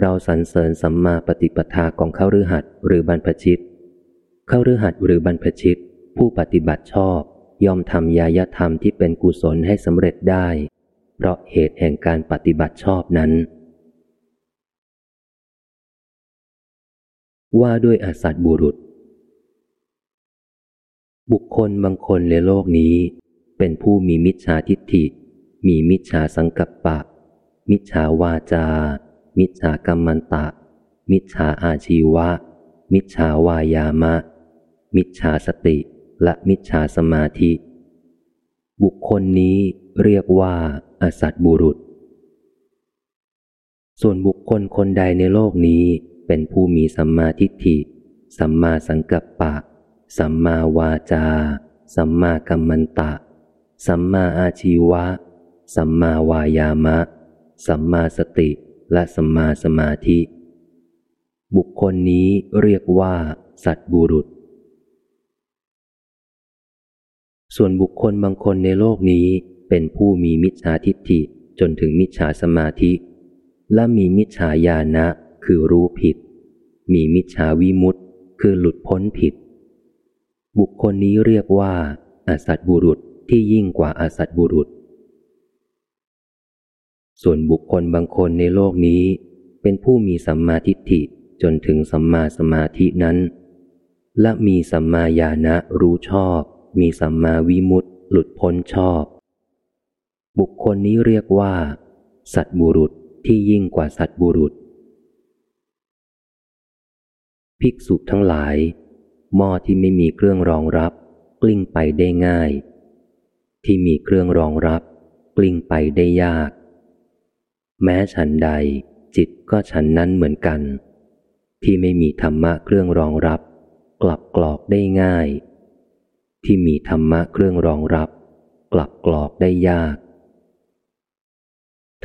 เราสรรเสริญสัมมาปฏิปทาของเข้ารือหัดหรือบรรพชิต เข้ารือหัดหรือบรรพชิต ผู้ปฏิบัติชอบย่อมทำยายธรรมที่เป็นกุศลให้สำเร็จได้ เพราะเหตุแห่งการปฏิบัติชอบนั้น ว่าด้วยอสัตบุรุษ บุคคลบางคนในโลกนี้ เป็นผู้มีมิจฉาทิฏฐิ มีมิจฉาสังกัปปะ มิจฉาวาจา มิจฉากรรมันตะ มิจฉาอาชีวะ มิจฉาวายามะ มิจฉาสติ และมิจฉาสมาธิ บุคคลนี้เรียกว่าอสัตบุรุษ ส่วนบุคคลคนใดในโลกนี้ เป็นผู้มีสัมมาทิฏฐิ สัมมาสังกัปปะ สัมมาวาจา สัมมากัมมันตะ สัมมาอาชีวะ สัมมาวายามะ สัมมาสติ และสัมมาสมาธิ บุคคลนี้เรียกว่า สัตบุรุษ ส่วนบุคคลบางคนในโลกนี้เป็นผู้มีมิจฉาทิฏฐิจนถึงมิจฉาสมาธิ และมีมิจฉาญาณะคือรู้ผิด มีมิจฉาวิมุตต์คือหลุดพ้นผิด บุคคลนี้เรียกว่าอาสัตบุรุษที่ยิ่งกว่าอาสัตบุรุษ ส่วนบุคคลบางคนในโลกนี้ เป็นผู้มีสัมมาทิฏฐิจนถึงสัมมาสมาธินั้น และมีสัมมาญาณะรู้ชอบ มีสัมมาวิมุตต์หลุดพ้นชอบ บุคคลนี้เรียกว่า สัตบุรุษที่ยิ่งกว่าสัตบุรุษ ภิกษุทั้งหลาย หม้อที่ไม่มีเครื่องรองรับ กลิ้งไปได้ง่าย ที่มีเครื่องรองรับ กลิ้งไปได้ยาก แม้ฉันใด จิตก็ฉันนั้นเหมือนกัน ที่ไม่มีธรรมะเครื่องรองรับ กลับกรอกได้ง่าย ที่มีธรรมะเครื่องรองรับ กลับกรอกได้ยาก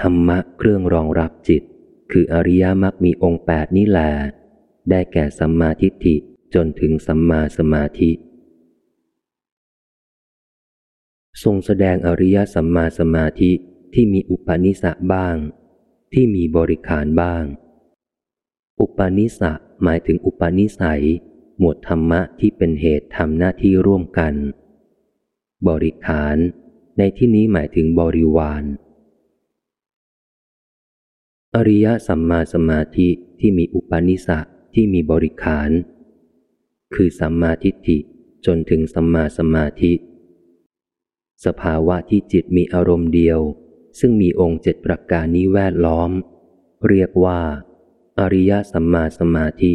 ธรรมะเครื่องรองรับจิต คืออริยมรรคมีองค์แปดนี้แหละได้แก่สัมมาทิฏฐิ จนถึงสัมมาสมาธิ ทรงแสดงอริยสัมมาสมาธิที่มีอุปนิสสะบ้าง ที่มีบริขารบ้าง อุปนิสสะหมายถึงอุปนิสัย หมวดธรรมะที่เป็นเหตุทำหน้าที่ร่วมกัน บริขารในที่นี้หมายถึงบริวาร อริยสัมมาสมาธิที่มีอุปนิสสะที่มีบริขาร คือสัมมาทิฏฐิจนถึงสัมมาสมาธิ สภาวะที่จิตมีอารมณ์เดียว ซึ่งมีองค์เจ็ดประการนี้แวดล้อม เรียกว่า อริยสัมมาสมาธิ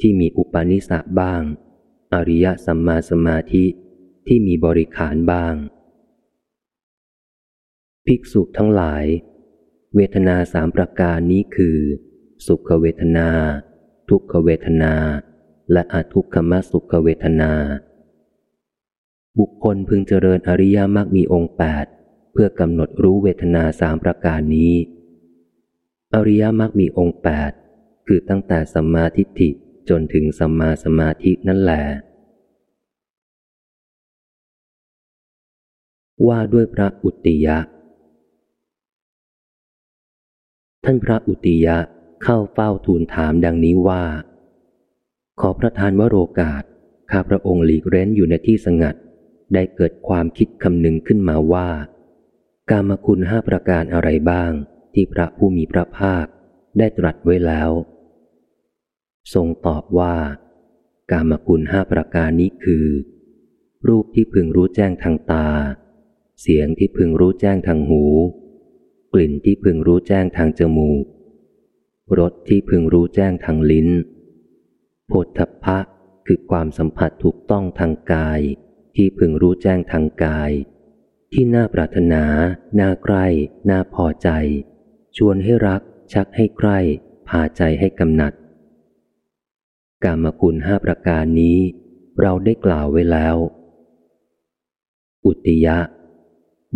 ที่มีอุปนิสสะบ้าง อริยสัมมาสมาธิที่มีบริขารบ้าง ภิกษุทั้งหลาย เวทนาสามประการนี้คือ สุขเวทนา ทุกขเวทนา และอทุกขมสุขเวทนา บุคคลพึงเจริญอริยมรรคมีองค์แปดเพื่อกำหนดรู้เวทนาสามประการนี้ อริยมรรคมีองค์แปดคือตั้งแต่สัมมาทิฏฐิจนถึงสัมมาสมาธินั่นแหละว่าด้วยพระอุติยะ ท่านพระอุติยะเข้าเฝ้าทูลถามดังนี้ว่า ขอประทานวโรกาส ข้าพระองค์หลีกเร้นอยู่ในที่สงัด ได้เกิดความคิดคำนึงขึ้นมาว่า กามคุณห้าประการอะไรบ้าง ที่พระผู้มีพระภาคได้ตรัสไว้แล้ว ทรงตอบว่า กามคุณห้าประการนี้คือ รูปที่พึงรู้แจ้งทางตา เสียงที่พึงรู้แจ้งทางหู กลิ่นที่พึงรู้แจ้งทางจมูก รสที่พึงรู้แจ้งทางลิ้น โพธพะคือความสัมผัสถูกต้องทางกาย ที่พึงรู้แจ้งทางกาย ที่น่าปรารถนา น่าใกล้ น่าพอใจ ชวนให้รัก ชักให้ใคร่พาใจให้กำหนัด กามคุณห้าประการนี้ เราได้กล่าวไว้แล้ว อุติยะ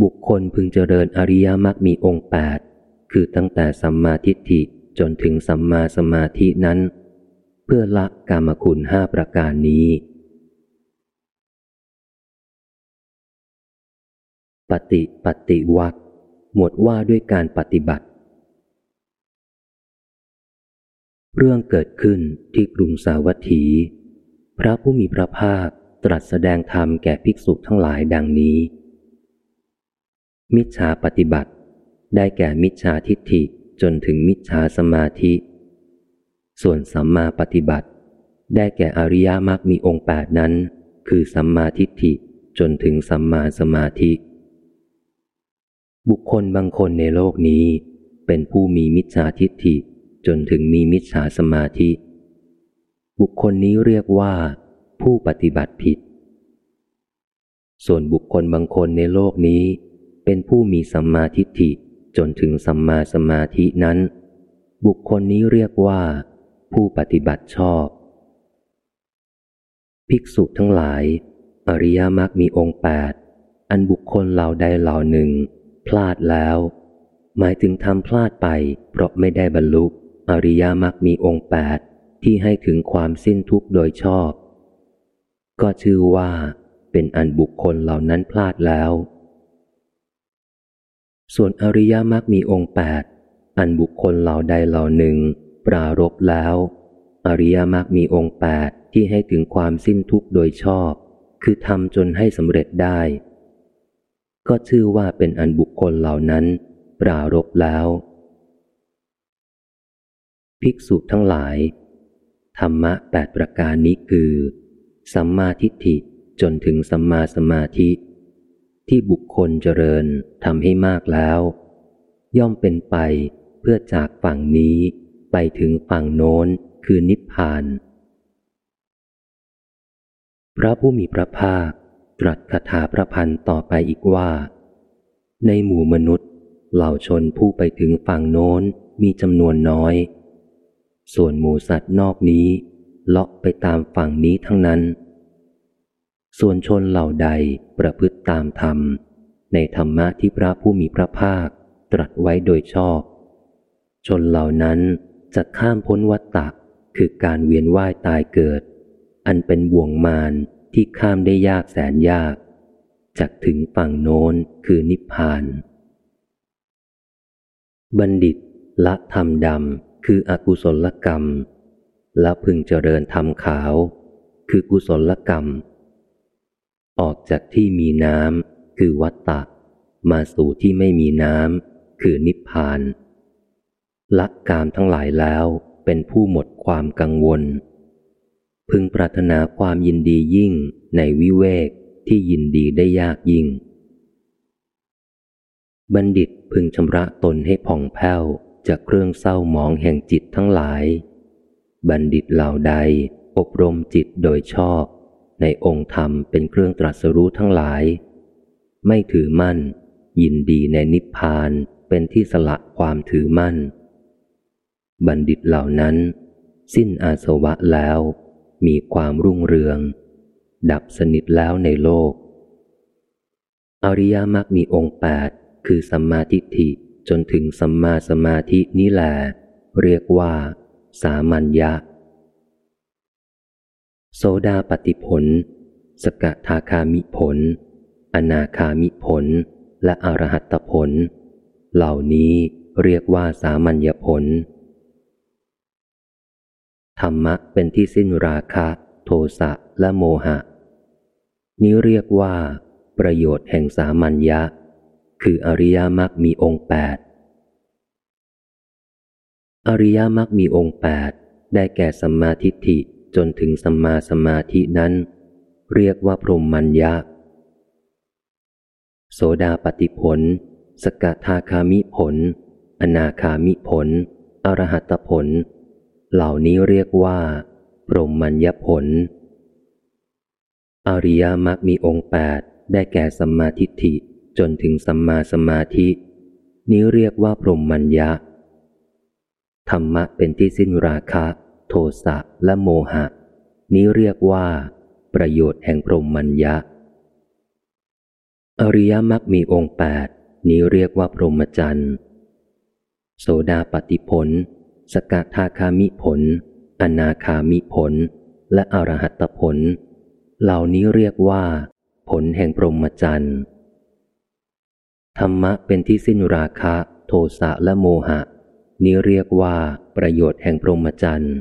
บุคคลพึงเจริญอริยมรรคมีองค์แปดคือตั้งแต่สัมมาทิฏฐิจนถึงสัมมาสมาธินั้น พื่อละกามคุณห้าประการนี้ ปฏิปฏิวักหมวดว่าด้วยการปฏิบัติ เรื่องเกิดขึ้นที่กรุงสาวัตถี พระผู้มีพระภาคตรัสแสดงธรรมแก่ภิกษุทั้งหลายดังนี้ มิจฉาปฏิบัติ ได้แก่มิจฉาทิฏฐิจนถึงมิจฉาสมาธิ ส่วนสัมมาปฏิบัติ ได้แก่อริยมรรคมีองค์แปดนั้น คือสัมมาทิฏฐิจนถึงสัมมาสมาธิ บุคคลบางคนในโลกนี้ เป็นผู้มีมิจฉาทิฏฐิ จนถึงมีมิจฉาสมาธิ บุคคลนี้เรียกว่า ผู้ปฏิบัติผิด ส่วนบุคคลบางคนในโลกนี้ เป็นผู้มีสัมมาทิฏฐิจนถึงสัมมาสมาธินั้น บุคคลนี้เรียกว่า ผู้ปฏิบัติชอบ ภิกษุทั้งหลาย อริยมรรคมีองค์แปดอันบุคคลเหล่าใดเหล่าหนึ่ง พลาดแล้ว หมายถึงทำพลาดไป เพราะไม่ได้บรรลุอริยมรรคมีองค์แปดที่ให้ถึงความสิ้นทุกข์โดยชอบ ก็ชื่อว่าเป็นอันบุคคลเหล่านั้นพลาดแล้ว ส่วนอริยมรรคมีองค์แปดอันบุคคลเหล่าใดเหล่าหนึ่ง ปรารบแล้ว อริยมรรคมีองค์แปดที่ให้ถึงความสิ้นทุกข์โดยชอบ คือทำจนให้สำเร็จได้ ก็ชื่อว่าเป็นอันบุคคลเหล่านั้น ปรารบแล้ว ภิกษุทั้งหลาย ธรรมะแปดประการนี้คือ สัมมาทิฏฐิจนถึงสัมมาสมาธิ ที่บุคคลเจริญทำให้มากแล้ว ย่อมเป็นไปเพื่อจากฝั่งนี้ ไปถึงฝั่งโน้นคือนิพพาน พระผู้มีพระภาคตรัสคาถาพระพันต่อไปอีกว่า ในหมู่มนุษย์ เหล่าชนผู้ไปถึงฝั่งโน้นมีจำนวนน้อย ส่วนหมูสัตว์นอกนี้ เลาะไปตามฝั่งนี้ทั้งนั้น ส่วนชนเหล่าใดประพฤติตามธรรม ในธรรมะที่พระผู้มีพระภาคตรัสไว้โดยชอบ ชนเหล่านั้น จะข้ามพ้นวัฏฏะคือการเวียนว่ายตายเกิด อันเป็นบ่วงมารที่ข้ามได้ยากแสนยากจักถึงฝั่งโน้นคือนิพพาน บัณฑิตละธรรมดำคืออกุศลกรรม และพึงเจริญธรรมขาว คือกุศลกรรม ออกจากที่มีน้ำคือวัตตะมาสู่ที่ไม่มีน้ำคือนิพพาน ละกามทั้งหลายแล้วเป็นผู้หมดความกังวล พึงปรารถนาความยินดียิ่งในวิเวกที่ยินดีได้ยากยิ่ง บัณฑิตพึงชำระตนให้ผ่องแผ้วจากเครื่องเศร้าหมองแห่งจิตทั้งหลาย บัณฑิตเหล่าใดอบรมจิตโดยชอบ ในองค์ธรรมเป็นเครื่องตรัสรู้ทั้งหลาย ไม่ถือมั่น ยินดีในนิพพานเป็นที่สละความถือมั่น บัณฑิตเหล่านั้น สิ้นอาสวะแล้ว มีความรุ่งเรือง ดับสนิทแล้วในโลก อริยมรรคมีองค์แปดคือสัมมาทิฏฐิจนถึงสัมมาสมาธินี้แหลเรียกว่า สามัญญะ โซดาปฏิผล สกทาคามิผล อนาคามิผล และอรหัตผล เหล่านี้เรียกว่าสามัญญผล ธรรมะเป็นที่สิ้นราคะ โทสะและโมหะ นี้เรียกว่า ประโยชน์แห่งสามัญญะ คืออริยมรรคมีองค์แปดอริยมรรคมีองค์แปดได้แก่สัมมาทิฏฐิจนถึงสัมมาสมาธินั้น เรียกว่าพรหมัญญะ โสดาปฏิผล สกทาคามิผล อนาคามิผล อรหัตผล เหล่านี้เรียกว่าพรหมัญญผล อริยมรรคมีองค์แปดได้แก่สัมมาทิฏฐิจนถึงสัมมาสมาธิ นี้เรียกว่าพรหมัญญะ ธรรมะเป็นที่สิ้นราคะ โทสะและโมหะ นี้เรียกว่า ประโยชน์แห่งพรหมัญญะ อริยมรรคมีองค์แปดนี้เรียกว่าพรหมจรรย์ โสดาปฏิผล สกทาคามิผล อนาคามิผล และอรหัตผล เหล่านี้เรียกว่า ผลแห่งพรหมจรรย์ธรรมะเป็นที่สิ้นราคะ โทสะและโมหะ นี้เรียกว่าประโยชน์แห่งพรหมจรรย์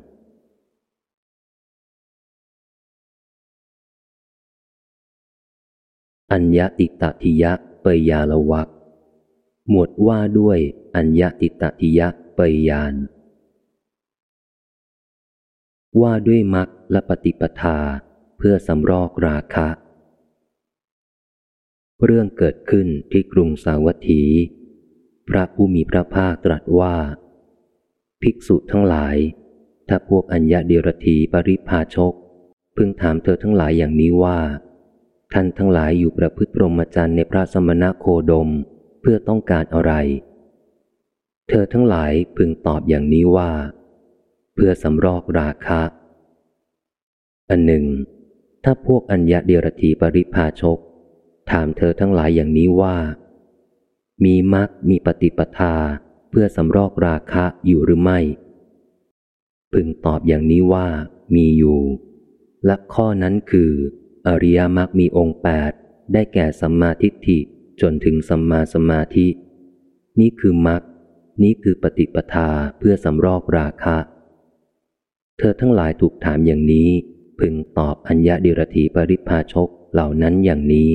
อัญญติตติยะเปยยาละวักหมวดว่าด้วยอัญญติตติยะเปยยาน ว่าด้วยมรรคและปฏิปทาเพื่อสำรอกราคะ เรื่องเกิดขึ้นที่กรุงสาวัตถี พระผู้มีพระภาคตรัสว่า ภิกษุทั้งหลาย ถ้าพวกอัญญาเดียรถีปริพาชก พึงถามเธอทั้งหลายอย่างนี้ว่า ท่านทั้งหลายอยู่ประพฤติพรหมจรรย์ในพระสมณโคดมเพื่อต้องการอะไร เธอทั้งหลายพึงตอบอย่างนี้ว่า พื่อสำรอกราคะ อันหนึ่ง ถ้าพวกอัญญาเดียรถีปริพาชก ถามเธอทั้งหลายอย่างนี้ว่า มีมรรคมีปฏิปทาเพื่อสำรอกราคะอยู่หรือไม่ พึงตอบอย่างนี้ว่ามีอยู่และข้อนั้นคือ อริยมรรคมีองค์แปดได้แก่สัมมาทิฏฐิจนถึงสัมมาสมาธิ นี่คือมรรค นี้คือปฏิปทาเพื่อสำรอกราคะ เธอทั้งหลายถูกถามอย่างนี้ พึงตอบอัญญาดิรถีปริพาชกเหล่านั้นอย่างนี้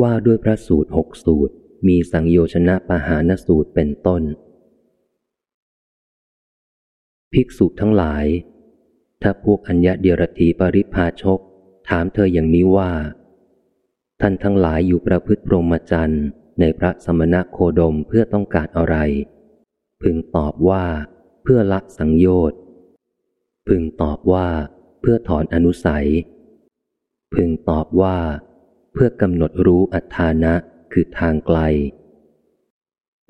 ว่าด้วยพระสูตรหกสูตร มีสังโยชนะปหานสูตรเป็นต้น ภิกษุทั้งหลาย ถ้าพวกอัญญาเดียรถีปริพาชก ถามเธออย่างนี้ว่า ท่านทั้งหลายอยู่ประพฤติพรหมจรรย์ในพระสมณะโคดมเพื่อต้องการอะไร พึงตอบว่า เพื่อละสังโยชน์ พึงตอบว่า เพื่อถอนอนุสัย พึงตอบว่า เพื่อกำหนดรู้อัฏานะคือทางไกล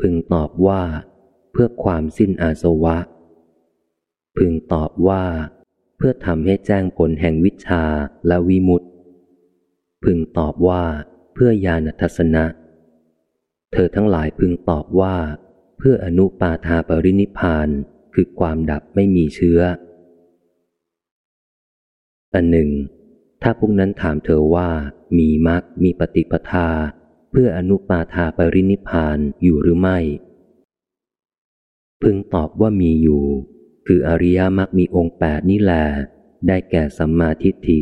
พึงตอบว่า เพื่อความสิ้นอาสวะ พึงตอบว่า เพื่อทำให้แจ้งผลแห่งวิชาและวิมุตติพึงตอบว่า เพื่อญาณทัศนะ เธอทั้งหลายพึงตอบว่า เพื่ออนุปาทาปรินิพานคือความดับไม่มีเชื้อ อันหนึ่ง ถ้าพวกนั้นถามเธอว่ามีมรรคมีปฏิปทา เพื่ออนุปาทาปรินิพานอยู่หรือไม่ พึงตอบว่ามีอยู่ คืออริยมรรคมีองค์แปดนี่แหละได้แก่สัมมาทิฏฐิ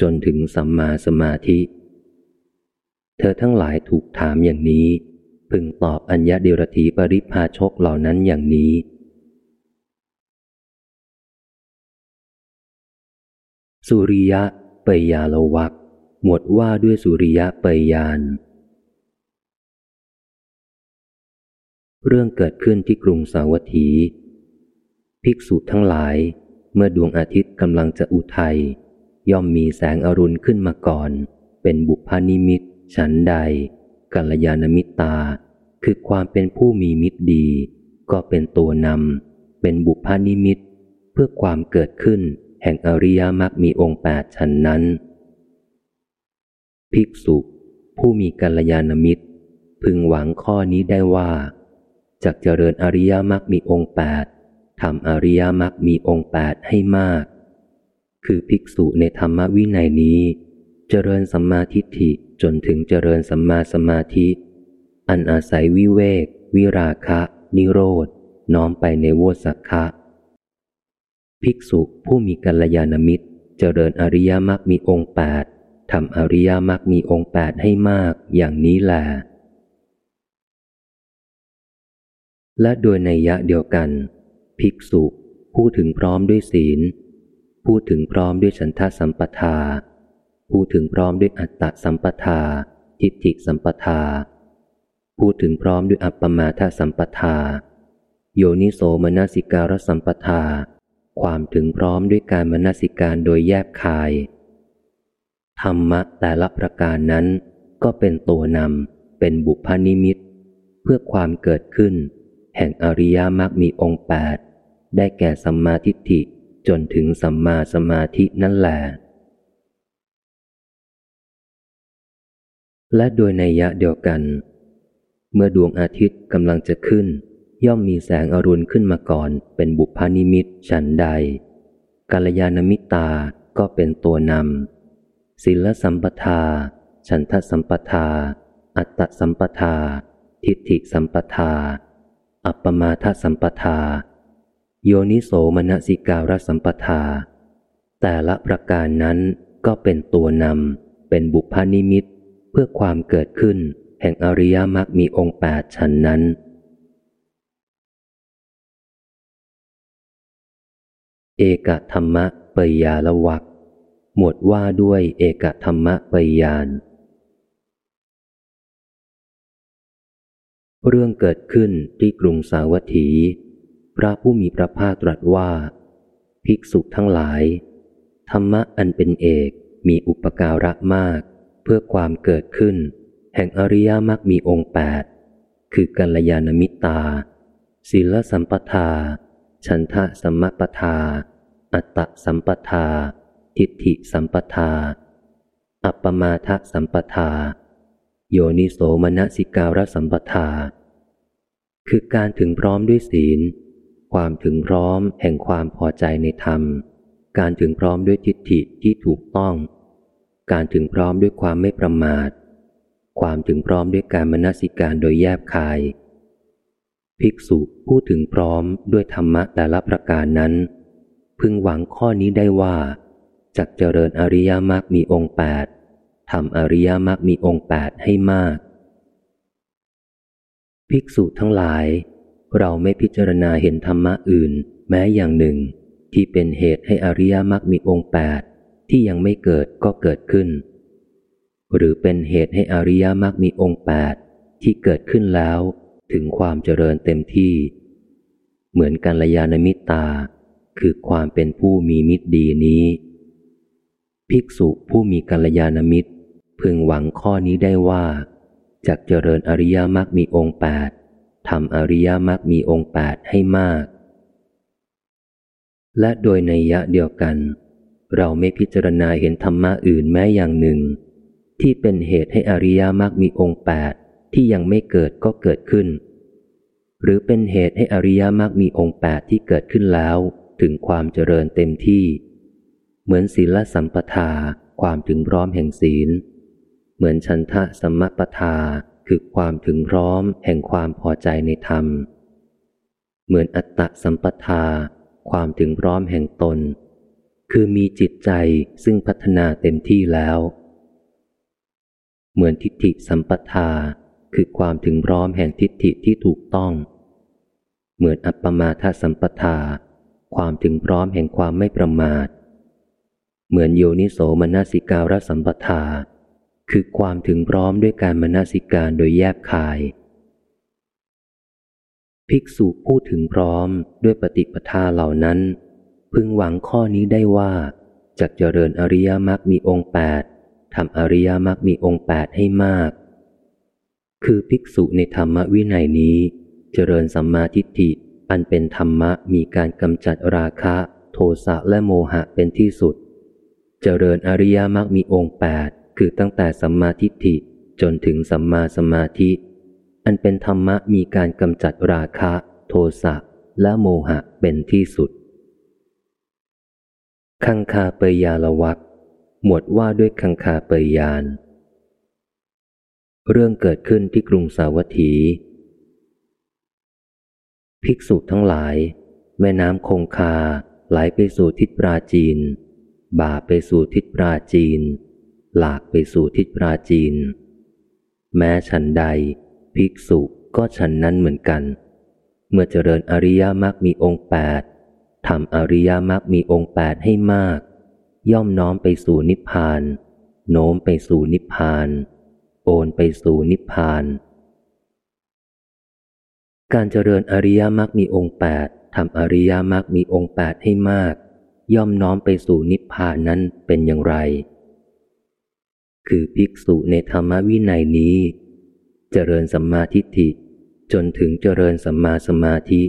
จนถึงสัมมาสมาธิ เธอทั้งหลายถูกถามอย่างนี้ พึงตอบอัญญเดรธีปริพาชกเหล่านั้นอย่างนี้ สุริยะเปยาลวักหมวดว่าด้วยสุริยะเปยยาน เรื่องเกิดขึ้นที่กรุงสาวัตถี ภิกษุทั้งหลาย เมื่อดวงอาทิตย์กำลังจะอุทัย ย่อมมีแสงอรุณขึ้นมาก่อน เป็นบุพานิมิตฉันใด กัลยาณมิตา คือความเป็นผู้มีมิตรดี ก็เป็นตัวนำเป็นบุพานิมิต เพื่อความเกิดขึ้นแห่งอริยมรรคมีองค์แปดฉันนั้น ภิกษุ ผู้มีกัลยาณมิตร พึงหวังข้อนี้ได้ว่าจากเจริญอริยมรรคมีองค์แปดทำอริยมรรคมีองค์แปดให้มาก คือภิกษุในธรรมวินัยนี้ เจริญสัมมาทิฏฐิ จนถึงเจริญสัมมาสมาธิ อันอาศัยวิเวก วิราคะ นิโรธ น้อมไปในโวสักคะ ภิกษุผู้มีกัลยาณมิตร เจริญอริยมรรคมีองค์แปดทำอริยมรรคมีองค์แปดให้มากอย่างนี้แหละและโดยในยะเดียวกัน ภิกษุผู้ถึงพร้อมด้วยศีล พูดถึงพร้อมด้วยฉันทะสัมปทา พูดถึงพร้อมด้วยอัตตะสัมปทา ทิฏฐิสัมปทาพูดถึงพร้อมด้วยอัปปมาทสัมปทา โยนิโสมนสิการสัมปทา ความถึงพร้อมด้วยการมนสิการโดยแยบคาย ธรรมะแต่ละประการนั้นก็เป็นตัวนำเป็นบุพนิมิต เพื่อความเกิดขึ้น แห่งอริยมรรคมีองค์แปดได้แก่สัมมาทิฏฐิจนถึงสัมมาสมาธินั่นแหละ และโดยในยะเดียวกัน เมื่อดวงอาทิตย์กำลังจะขึ้น ย่อมมีแสงอรุณขึ้นมาก่อน เป็นบุพานิมิตฉันใดกาลยานมิตาก็เป็นตัวนำศีลสัมปทา ฉันทสัมปทา อัตตสัมปทา ทิฏฐิสัมปทา อัปปมาทสัมปทา โยนิโสมนสิการสัมปทา แต่ละประการนั้นก็เป็นตัวนำเป็นบุพานิมิต พื่อความเกิดขึ้น แห่งอริยมรรคมีองค์แปดชั้นนั้น เอกธรรมะปยาละวักหมวดว่าด้วยเอกธรรมะปยานเรื่องเกิดขึ้นที่กรุงสาวัตถี พระผู้มีพระภาคตรัสว่า ภิกษุทั้งหลาย ธรรมะอันเป็นเอกมีอุปการะมาก เพื่อความเกิดขึ้น แห่งอริยมรรคมีองค์แปดคือกัลยาณมิตาศีลสัมปทา ฉันทะสัมมปทา อัตตสัมปทา ทิฏฐิสัมปทา อัปปมาทสัมปทา โยนิโสมนสิการสัมปทา คือการถึงพร้อมด้วยศีล ความถึงพร้อมแห่งความพอใจในธรรม การถึงพร้อมด้วยทิฏฐิที่ถูกต้อง การถึงพร้อมด้วยความไม่ประมาท ความถึงพร้อมด้วยการมนสิการโดยแยบคาย ภิกษุพูดถึงพร้อมด้วยธรรมะแต่ละประการนั้น พึงหวังข้อนี้ได้ว่าจากเจริญอริยมรรคมีองค์แปดทำอริยมรรคมีองค์แปดให้มาก ภิกษุทั้งหลาย เราไม่พิจารณาเห็นธรรมะอื่น แม้อย่างหนึ่ง ที่เป็นเหตุให้อริยมรรคมีองค์แปด ที่ยังไม่เกิดก็เกิดขึ้น หรือเป็นเหตุให้อริยมรรคมีองค์แปดที่เกิดขึ้นแล้วถึงความเจริญเต็มที่ เหมือนกัลยาณมิตตา คือความเป็นผู้มีมิตรดีนี้ ภิกษุผู้มีกัลยาณมิตร พึงหวังข้อนี้ได้ว่าจากเจริญอริยมรรคมีองค์แปดทำอริยมรรคมีองค์แปดให้มาก และโดยในยะเดียวกัน เราไม่พิจารณาเห็นธรรมะอื่นแม้อย่างหนึ่ง ที่เป็นเหตุให้อริยมรรคมีองค์แปดที่ยังไม่เกิดก็เกิดขึ้น หรือเป็นเหตุให้อริยมรรคมีองค์แปดที่เกิดขึ้นแล้ว ถึงความเจริญเต็มที่ เหมือนศีลสัมปทาความถึงพร้อมแห่งศีล เหมือนชันทะสัมมปทาคือความถึงพร้อมแห่งความพอใจในธรรม เหมือนอัตตะสัมปทา ความถึงพร้อมแห่งตน คือมีจิตใจซึ่งพัฒนาเต็มที่แล้ว เหมือนทิฏฐิสัมปทาคือความถึงพร้อมแห่งทิฏฐิที่ถูกต้อง เหมือนอัปปมาทสัมปทา ความถึงพร้อมแห่งความไม่ประมาท เหมือนโยนิโสมนสิการสัมปทา คือความถึงพร้อมด้วยการมนสิการโดยแยบคาย ภิกษุพูดถึงพร้อมด้วยปฏิปทาเหล่านั้น พึงหวังข้อนี้ได้ว่าจากเจริญอริยมรรคมีองค์แปดทำอริยมรรคมีองค์แปดให้มาก คือภิกษุในธรรมวินัยนี้ เจริญสัมมาทิฏฐิอันเป็นธรรมะมีการกำจัดราคะ โทสะและโมหะเป็นที่สุด เจริญอริยมรรคมีองค์แปดคือตั้งแต่สัมมาทิฏฐิจนถึงสัมมาสมาธิ อันเป็นธรรมะมีการกำจัดราคะ โทสะและโมหะเป็นที่สุด คังคาเปยยาละวักหมวดว่าด้วยคังคาเปยยาน เรื่องเกิดขึ้นที่กรุงสาวัตถี ภิกษุทั้งหลาย แม่น้ำคงคาไหลไปสู่ทิศปราจีน บ่าไปสู่ทิศปราจีน หลากไปสู่ทิศปราจีน แม้ฉันใด ภิกษุก็ฉันนั้นเหมือนกัน เมื่อเจริญอริยมรรคมีองค์แปด ทำอริยมรรคมีองค์แปดให้มาก ย่อมน้อมไปสู่นิพพาน โน้มไปสู่นิพพาน โอนไปสู่นิพพาน การเจริญอริยมรรคมีองค์แปดทำอริยมรรคมีองค์แปดให้มาก ย่อมน้อมไปสู่นิพพานนั้นเป็นอย่างไร คือภิกษุในธรรมวินัยนี้ เจริญสัมมาทิฏฐิจนถึงเจริญสัมมาสมาธิ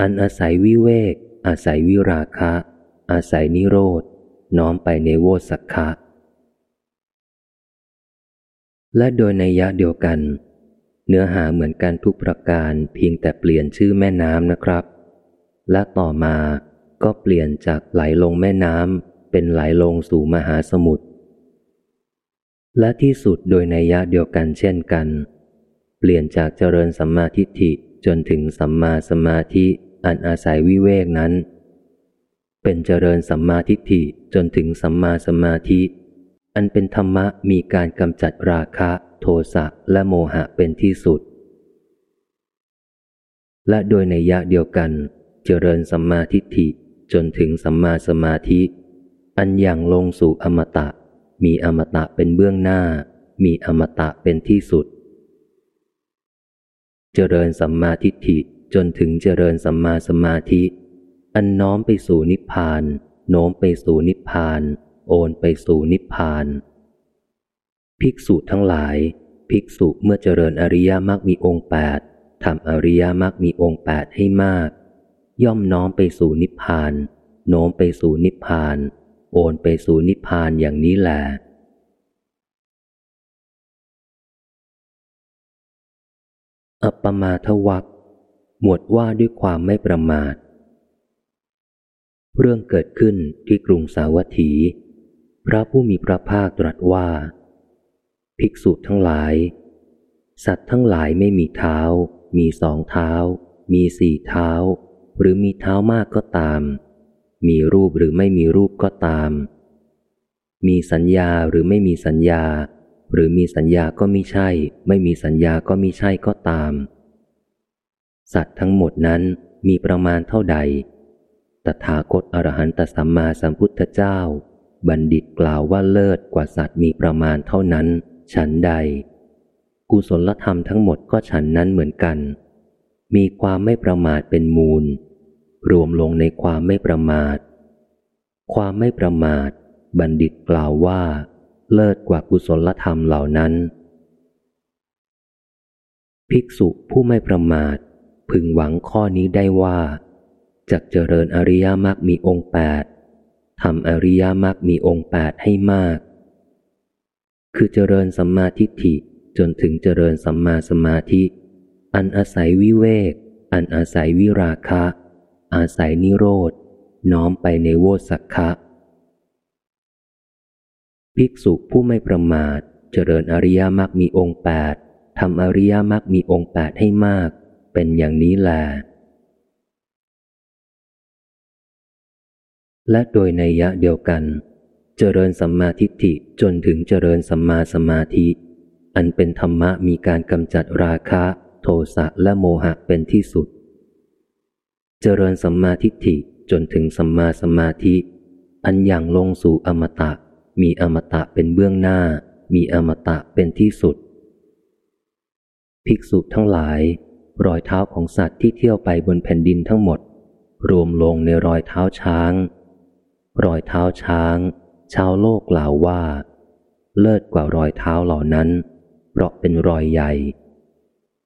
อันอาศัยวิเวก อาศัยวิราคะ อาศัยนิโรธ น้อมไปในโวสักคะและโดยในยะเดียวกัน เนื้อหาเหมือนกันทุกประการเพียงแต่เปลี่ยนชื่อแม่น้ำนะครับ และต่อมาก็เปลี่ยนจากไหลลงแม่น้ำเป็นไหลลงสู่มหาสมุทรและที่สุดโดยในยะเดียวกันเช่นกัน เปลี่ยนจากเจริญสัมมาทิฏฐิจนถึงสัมมาสมาธิ อันอาศัยวิเวกนั้น เป็นเจริญสัมมาทิฏฐิจนถึงสัมมาสมาธิ อันเป็นธรรมะมีการกำจัดราคะ โทสะและโมหะเป็นที่สุด และโดยในยะเดียวกัน เจริญสัมมาทิฏฐิจนถึงสัมมาสมาธิ อันอย่างลงสู่อมตะ มีอมตะเป็นเบื้องหน้า มีอมตะเป็นที่สุด เจริญสัมมาทิฏฐิ จนถึงเจริญสัมมาสมาธิ อันน้อมไปสู่นิพพาน โน้มไปสู่นิพพาน โอนไปสู่นิพพาน ภิกษุทั้งหลาย ภิกษุเมื่อเจริญอริยมรรคมีองค์แปดทำอริยมรรคมีองค์แปดให้มาก ย่อมน้อมไปสู่นิพพาน โน้มไปสู่นิพพาน โอนไปสู่นิพพานอย่างนี้แหละอัปปมาทวัก หมวดว่าด้วยความไม่ประมาท เรื่องเกิดขึ้นที่กรุงสาวัตถี พระผู้มีพระภาคตรัสว่า ภิกษุทั้งหลาย สัตว์ทั้งหลายไม่มีเท้า มีสองเท้า มีสี่เท้า หรือมีเท้ามากก็ตาม มีรูปหรือไม่มีรูปก็ตาม มีสัญญาหรือไม่มีสัญญา หรือมีสัญญาก็ไม่ใช่ ไม่มีสัญญาก็ไม่ใช่ก็ตาม สัตว์ทั้งหมดนั้นมีประมาณเท่าใด ตถาคตอรหันตสัมมาสัมพุทธเจ้า บัณฑิตกล่าวว่าเลิศกว่าสัตว์มีประมาณเท่านั้น ฉันใด กุศลธรรมทั้งหมดก็ฉันนั้นเหมือนกัน มีความไม่ประมาทเป็นมูล รวมลงในความไม่ประมาท ความไม่ประมาท บัณฑิตกล่าวว่า เลิศกว่ากุศลธรรมเหล่านั้น ภิกษุผู้ไม่ประมาท พึงหวังข้อนี้ได้ว่าจากเจริญอริยมรรคมีองค์แปดทำอริยมรรคมีองค์แปดให้มาก คือเจริญสัมมาทิฏฐิจนถึงเจริญสัมมาสมาธิ อันอาศัยวิเวก อันอาศัยวิราคะ อาศัยนิโรธ น้อมไปในโวสักคะภิกษุผู้ไม่ประมาท เจริญอริยมรรคมีองค์แปดทำอริยมรรคมีองค์แปดให้มาก เป็นอย่างนี้แล และโดยในยะเดียวกัน เจริญสัมมาทิฏฐิจนถึงเจริญสัมมาสมาธิ อันเป็นธรรมะมีการกำจัดราคะ โทสะและโมหะเป็นที่สุด เจริญสัมมาทิฏฐิจนถึงสัมมาสมาธิ อันอย่างลงสู่อมตะ มีอมตะเป็นเบื้องหน้า มีอมตะเป็นที่สุด ภิกษุทั้งหลาย รอยเท้าของสัตว์ที่เที่ยวไปบนแผ่นดินทั้งหมด รวมลงในรอยเท้าช้าง รอยเท้าช้าง ชาวโลกกล่าวว่า เลิศกว่ารอยเท้าเหล่านั้น เพราะเป็นรอยใหญ่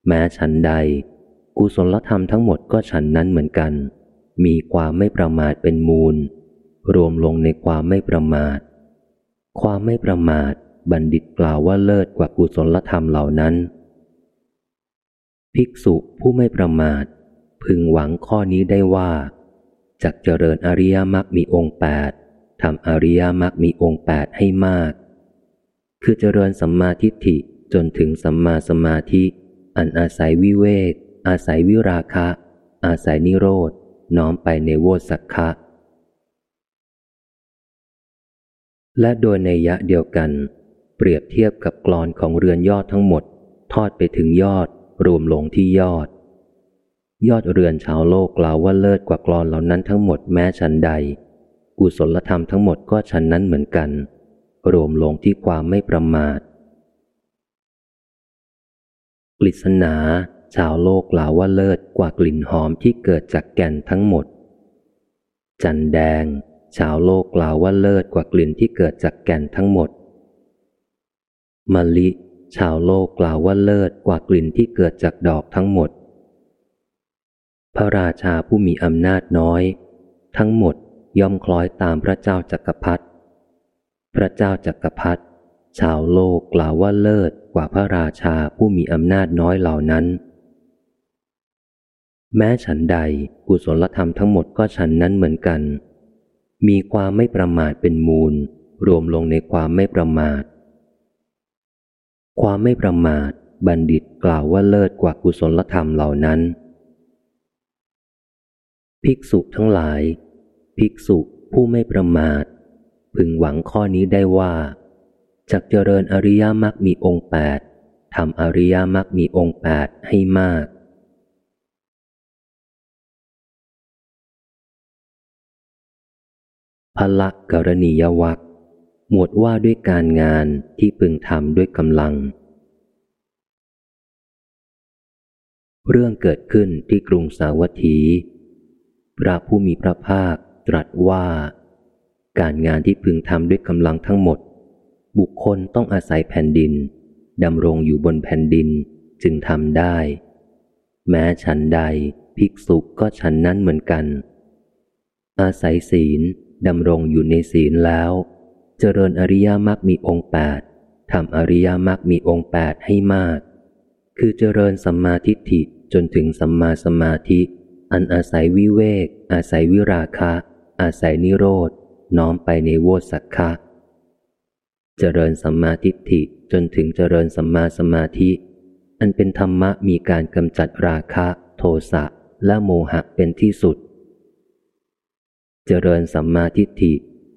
แม้ฉันใด กุศลธรรมทั้งหมดก็ฉันนั้นเหมือนกัน มีความไม่ประมาทเป็นมูล รวมลงในความไม่ประมาท ความไม่ประมาทบัณฑิตกล่าวว่าเลิศกว่ากุศลธรรมเหล่านั้น ภิกษุผู้ไม่ประมาท พึงหวังข้อนี้ได้ว่าจากเจริญอริยมรรคมีองค์แปดทำอริยมรรคมีองค์แปดให้มาก คือเจริญสัมมาทิฏฐิจนถึงสัมมาสมาธิ อันอาศัยวิเวกอาศัยวิราคะ อาศัยนิโรธน้อมไปในโวสักคะและโดยในยะเดียวกัน เปรียบเทียบกับกรอนของเรือนยอดทั้งหมด ทอดไปถึงยอด รวมลงที่ยอด ยอดเรือนชาวโลกกล่าวว่าเลิศกว่ากรอนเหล่านั้นทั้งหมดแม้ฉันใด กุศลธรรมทั้งหมดก็ฉันนั้นเหมือนกัน รวมลงที่ความไม่ประมาทกฤษณาชาวโลกกล่าวว่าเลิศกว่ากลิ่นหอมที่เกิดจากแก่นทั้งหมด จันแดง ชาวโลกกล่าวว่าเลิศกว่ากลิ่นที่เกิดจากแก่นทั้งหมดมะลิ ชาวโลกกล่าวว่าเลิศกว่ากลิ่นที่เกิดจากดอกทั้งหมด พระราชาผู้มีอำนาจน้อย ทั้งหมดย่อมคล้อยตามพระเจ้าจักรพรรดิ พระเจ้าจักรพรรดิชาวโลกกล่าวว่าเลิศกว่าพระราชาผู้มีอำนาจน้อยเหล่านั้น แม้ฉันใดกุศลธรรมทั้งหมดก็ฉันนั้นเหมือนกัน มีความไม่ประมาทเป็นมูล รวมลงในความไม่ประมาท ความไม่ประมาท บัณฑิตกล่าวว่าเลิศกว่ากุศลธรรมเหล่านั้น ภิกษุทั้งหลาย ภิกษุผู้ไม่ประมาท พึงหวังข้อนี้ได้ว่าจากเจริญอริยมรรคมีองค์แปดทำอริยมรรคมีองค์แปดให้มาก พละกรณียวัค หมวดว่าด้วยการงานที่พึงทำด้วยกำลัง เรื่องเกิดขึ้นที่กรุงสาวัตถี พระผู้มีพระภาคตรัสว่า การงานที่พึงทำด้วยกำลังทั้งหมด บุคคลต้องอาศัยแผ่นดินดำรงอยู่บนแผ่นดินจึงทำได้ แม้ฉันใดภิกษุก็ฉันนั้นเหมือนกัน อาศัยศีลดำรงอยู่ในศีลแล้ว เจริญอริยมรรคมีองค์แปดทำอริยมรรคมีองค์แปดให้มาก คือเจริญสัมมาทิฏฐิจนถึงสัมมาสมาธิ อันอาศัยวิเวก อาศัยวิราคะ อาศัยนิโรธน้อมไปในโวสักคะเจริญสัมมาทิฏฐิจนถึงเจริญสัมมาสมาธิ อันเป็นธรรมะมีการกำจัดราคะ โทสะและโมหะเป็นที่สุด เจริญสัมมาทิฏฐิ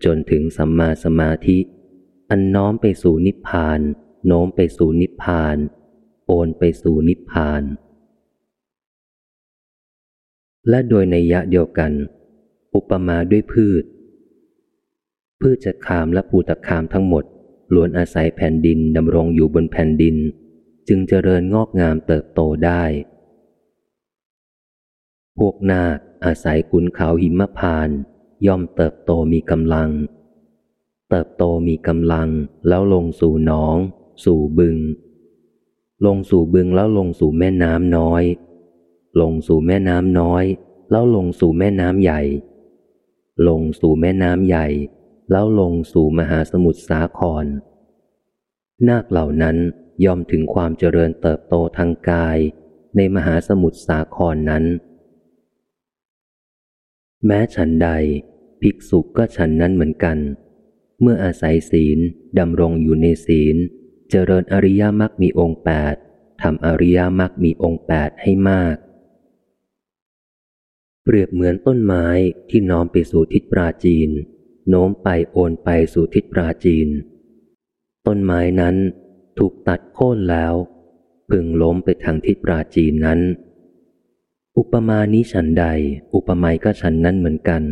จนถึงสัมมาสมาธิ อันน้อมไปสู่นิพพาน โน้มไปสู่นิพพาน โอนไปสู่นิพพาน และโดยในยะเดียวกัน อุปมาด้วยพืช พืชจะคามและปูตะคามทั้งหมดล้วนอาศัยแผ่นดินดำรงอยู่บนแผ่นดิน จึงเจริญงอกงามเติบโตได้ พวกนาคอาศัยขุนเขาหิมพาน ย่อมเติบโตมีกำลัง เติบโตมีกำลังแล้วลงสู่หนอง สู่บึง ลงสู่บึงแล้วลงสู่แม่น้ำน้อย ลงสู่แม่น้ำน้อย แล้วลงสู่แม่น้ำใหญ่ ลงสู่แม่น้ำใหญ่ แล้วลงสู่มหาสมุทรสาคร นาคเหล่านั้นย่อมถึงความเจริญเติบโตทางกาย ในในมหาสมุทรสาครนั้น แม้ฉันใด ภิกษุก็ฉันนั้นเหมือนกัน เมื่ออาศัยศีลดำรงอยู่ในศีล เจริญอริยมรรคมีองค์แปดทำอริยมรรคมีองค์แปดให้มาก เปรียบเหมือนต้นไม้ที่น้อมไปสู่ทิศปราจีน โน้มไปโอนไปสู่ทิศปราจีน ต้นไม้นั้นถูกตัดโค่นแล้ว พึงล้มไปทางทิศปราจีนนั้น อุปมานี้ฉันใด อุปไมยก็ฉันนั้นเหมือนกัน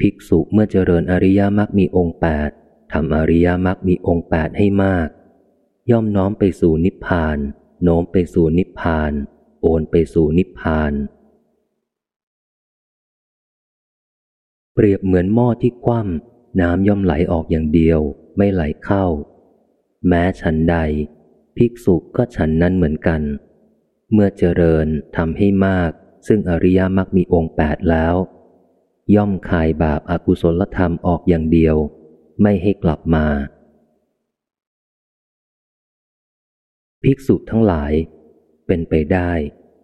ภิกษุเมื่อเจริญอริยมรรคมีองค์แปดทำอริยมรรคมีองค์แปดให้มาก ย่อมน้อมไปสู่นิพพาน โน้มไปสู่นิพพาน โอนไปสู่นิพพาน เปรียบเหมือนหม้อที่คว่ำน้ำย่อมไหลออกอย่างเดียว ไม่ไหลเข้า แม้ฉันใด ภิกษุก็ฉันนั้นเหมือนกัน เมื่อเจริญทำให้มาก ซึ่งอริยมรรคมีองค์แปดแล้ว ย่อมคายบาปอากุศลธรรมออกอย่างเดียว ไม่ให้กลับมา ภิกษุทั้งหลาย เป็นไปได้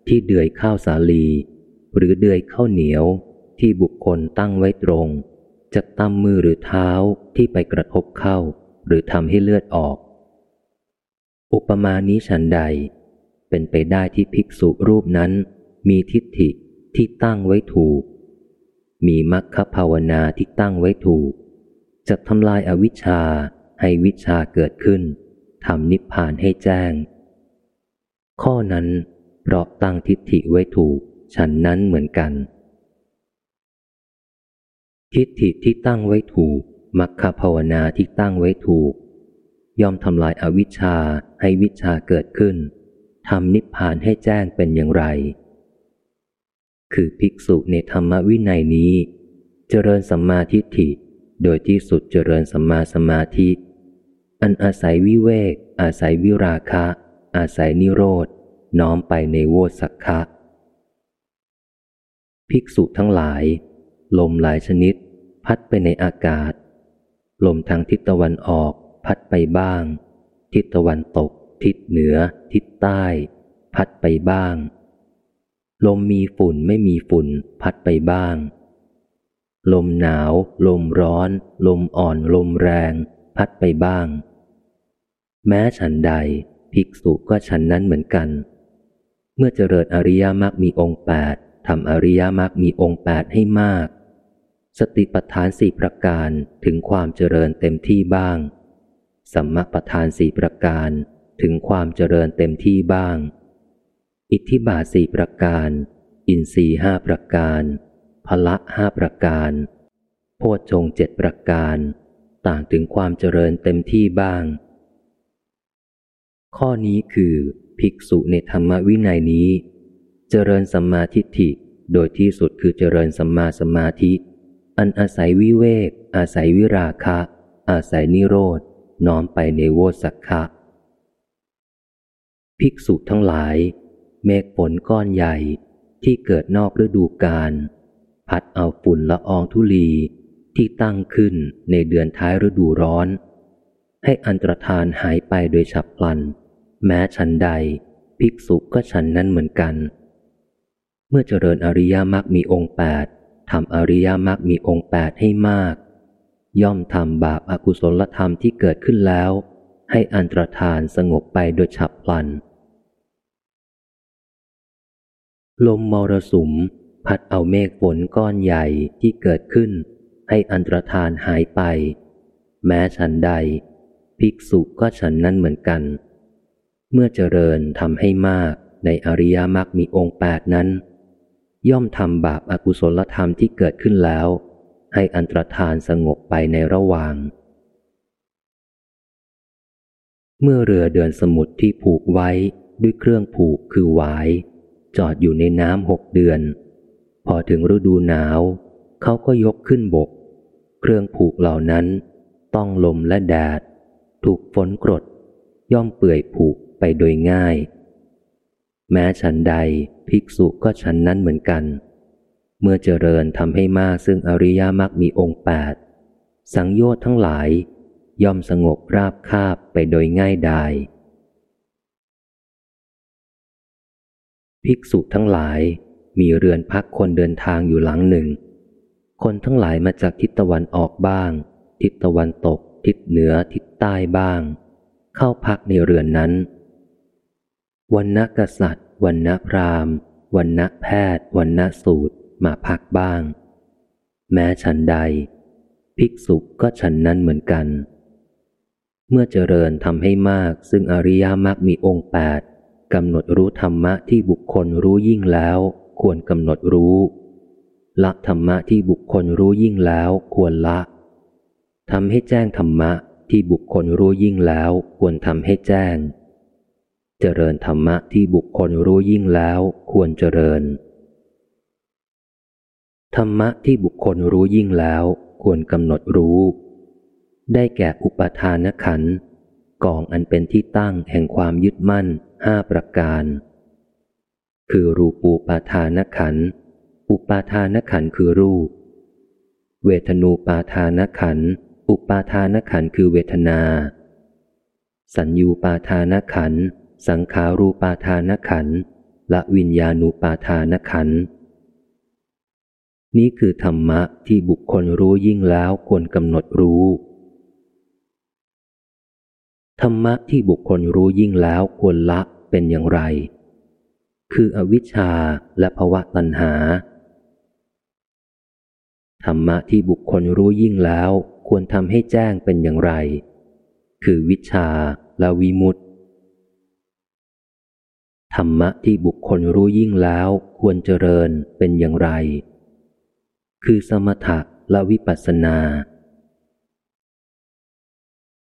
ที่เดือยข้าวสาลี หรือเดือยข้าวเหนียวที่บุคคลตั้งไว้ตรง จะตั้มมือหรือเท้าที่ไปกระทบเข้า หรือทำให้เลือดออก อุปมานี้ฉันใด เป็นไปได้ที่ภิกษุรูปนั้น มีทิฏฐิที่ตั้งไว้ถูก มีมัคคภาวนาที่ตั้งไว้ถูก จะทำลายอาวิชชาให้วิชาเกิดขึ้นทำนิพพานให้แจ้ง ข้อนั้นเพราะตั้งทิฏฐิไว้ถูก ฉันนั้นเหมือนกัน ทิฏฐิที่ตั้งไว้ถูกมัคคภาวนาที่ตั้งไว้ถูก ย่อมทำลายอาวิชชาให้วิชาเกิดขึ้น ทำนิพพานให้แจ้งเป็นอย่างไร คือภิกษุในธรรมวินัยนี้ เจริญสัมมาทิฏฐิ โดยที่สุดเจริญสัมมาสมาธิ อันอาศัยวิเวก อาศัยวิราคะ อาศัยนิโรธ น้อมไปในโวสักคะภิกษุทั้งหลาย ลมหลายชนิด พัดไปในอากาศ ลมทางทิศตะวันออก พัดไปบ้าง ทิศตะวันตก ทิศเหนือ ทิศใต้ พัดไปบ้าง ลมมีฝุ่นไม่มีฝุ่น พัดไปบ้าง ลมหนาว ลมร้อน ลมอ่อนลมแรง พัดไปบ้าง แม้ฉันใด ภิกษุก็ฉันนั้นเหมือนกัน เมื่อเจริญอริยมรรคมีองค์แปดทำอริยมรรคมีองค์แปดให้มากสติปัฏฐานสี่ประการถึงความเจริญเต็มที่บ้าง สัมมาประธานสี่ประการ ถึงความเจริญเต็มที่บ้าง อิทธิบาทสี่ประการ อินทรีห้าประการพละห้าประการ โพชฌงเจ็ดประการ ต่างถึงความเจริญเต็มที่บ้าง ข้อนี้คือภิกษุในธรรมวินัยนี้ เจริญสัมมาทิฏฐิโดยที่สุดคือเจริญสัมมาสมาธิ อันอาศัยวิเวก อาศัยวิราคะ อาศัยนิโรธน้อมไปในโวสักคะ ภิกษุทั้งหลาย เมฆฝนก้อนใหญ่ที่เกิดนอกฤดูกาลพัดเอาฝุ่นละอองธุลีที่ตั้งขึ้นในเดือนท้ายฤดูร้อน ให้อันตรธานหายไปโดยฉับพลัน แม้ฉันใด ภิกษุก็ฉันนั้นเหมือนกัน เมื่อเจริญอริยมรรคมีองค์แปดทำอริยมรรคมีองค์แปดให้มาก ย่อมทำบาปอากุศลธรรมที่เกิดขึ้นแล้ว ให้อันตรธานสงบไปโดยฉับพลัน ลมมรสุม พัดเอาเมฆฝนก้อนใหญ่ที่เกิดขึ้น ให้อันตรธานหายไป แม้ฉันใด ภิกษุก็ฉันนั้นเหมือนกัน เมื่อเจริญทำให้มากในอริยมรรคมีองค์แปดนั้น ย่อมทำบาปอากุศลธรรมที่เกิดขึ้นแล้ว ให้อันตรธานสงบไปในระหว่าง เมื่อเรือเดินสมุทรที่ผูกไว้ด้วยเครื่องผูกคือหวาย จอดอยู่ในน้ำหกเดือน พอถึงฤดูหนาว เขาก็ยกขึ้นบก เครื่องผูกเหล่านั้น ต้องลมและแดด ถูกฝนกรด ย่อมเปื่อยผูกไปโดยง่าย แม้ฉันใดภิกษุก็ฉันนั้นเหมือนกัน เมื่อเจริญทำให้มากซึ่งอริยมรรคมีองค์แปดสังโยชน์ทั้งหลาย ย่อมสงบราบคาบไปโดยง่ายดาย ภิกษุทั้งหลายมีเรือนพักคนเดินทางอยู่หลังหนึ่ง คนทั้งหลายมาจากทิศตะวันออกบ้าง ทิศตะวันตก ทิศเหนือทิศใต้บ้าง เข้าพักในเรือนนั้นวันณกษัตริย์วันณพราหมณ์วันณแพทย์วันณสูตรมาพักบ้าง แม้ฉันใด ภิกษุก็ฉันนั้นเหมือนกัน เมื่อเจริญทำให้มากซึ่งอริยมรรคมีองค์แปด กำหนดรู้ธรรมะที่บุคคลรู้ยิ่งแล้ว ควรกำหนดรู้ ละธรรมะที่บุคคลรู้ยิ่งแล้วควรละทำให้แจ้งธรรมะที่บุคคลรู้ยิ่งแล้วควรทำให้แจ้ง เจริญธรรมะที่บุคคลรู้ยิ่งแล้วควรเจริญ ธรรมะที่บุคคลรู้ยิ่งแล้วควรกำหนดรู้ ได้แก่อุปทานขันกองอันเป็นที่ตั้งแห่งความยึดมั่น ห้าประการ คือรูปูปาทานขัน อุปาทานขันคือรูป เวทนูปาทานขัน อุปาทานขันคือเวทนา สัญญูปาทานขัน สังขารูปาทานขันและวิญญาณูปาทานขันนี้คือธรรมะที่บุคคลรู้ยิ่งแล้วควรกำหนดรู้ ธรรมะที่บุคคลรู้ยิ่งแล้วควรละเป็นอย่างไร คืออวิชชาและภวะตัณหา ธรรมะที่บุคคลรู้ยิ่งแล้วควรทำให้แจ้งเป็นอย่างไร คือวิชาและวิมุตติธรรมะที่บุคคลรู้ยิ่งแล้วควรเจริญเป็นอย่างไร คือสมถะและวิปัสสนา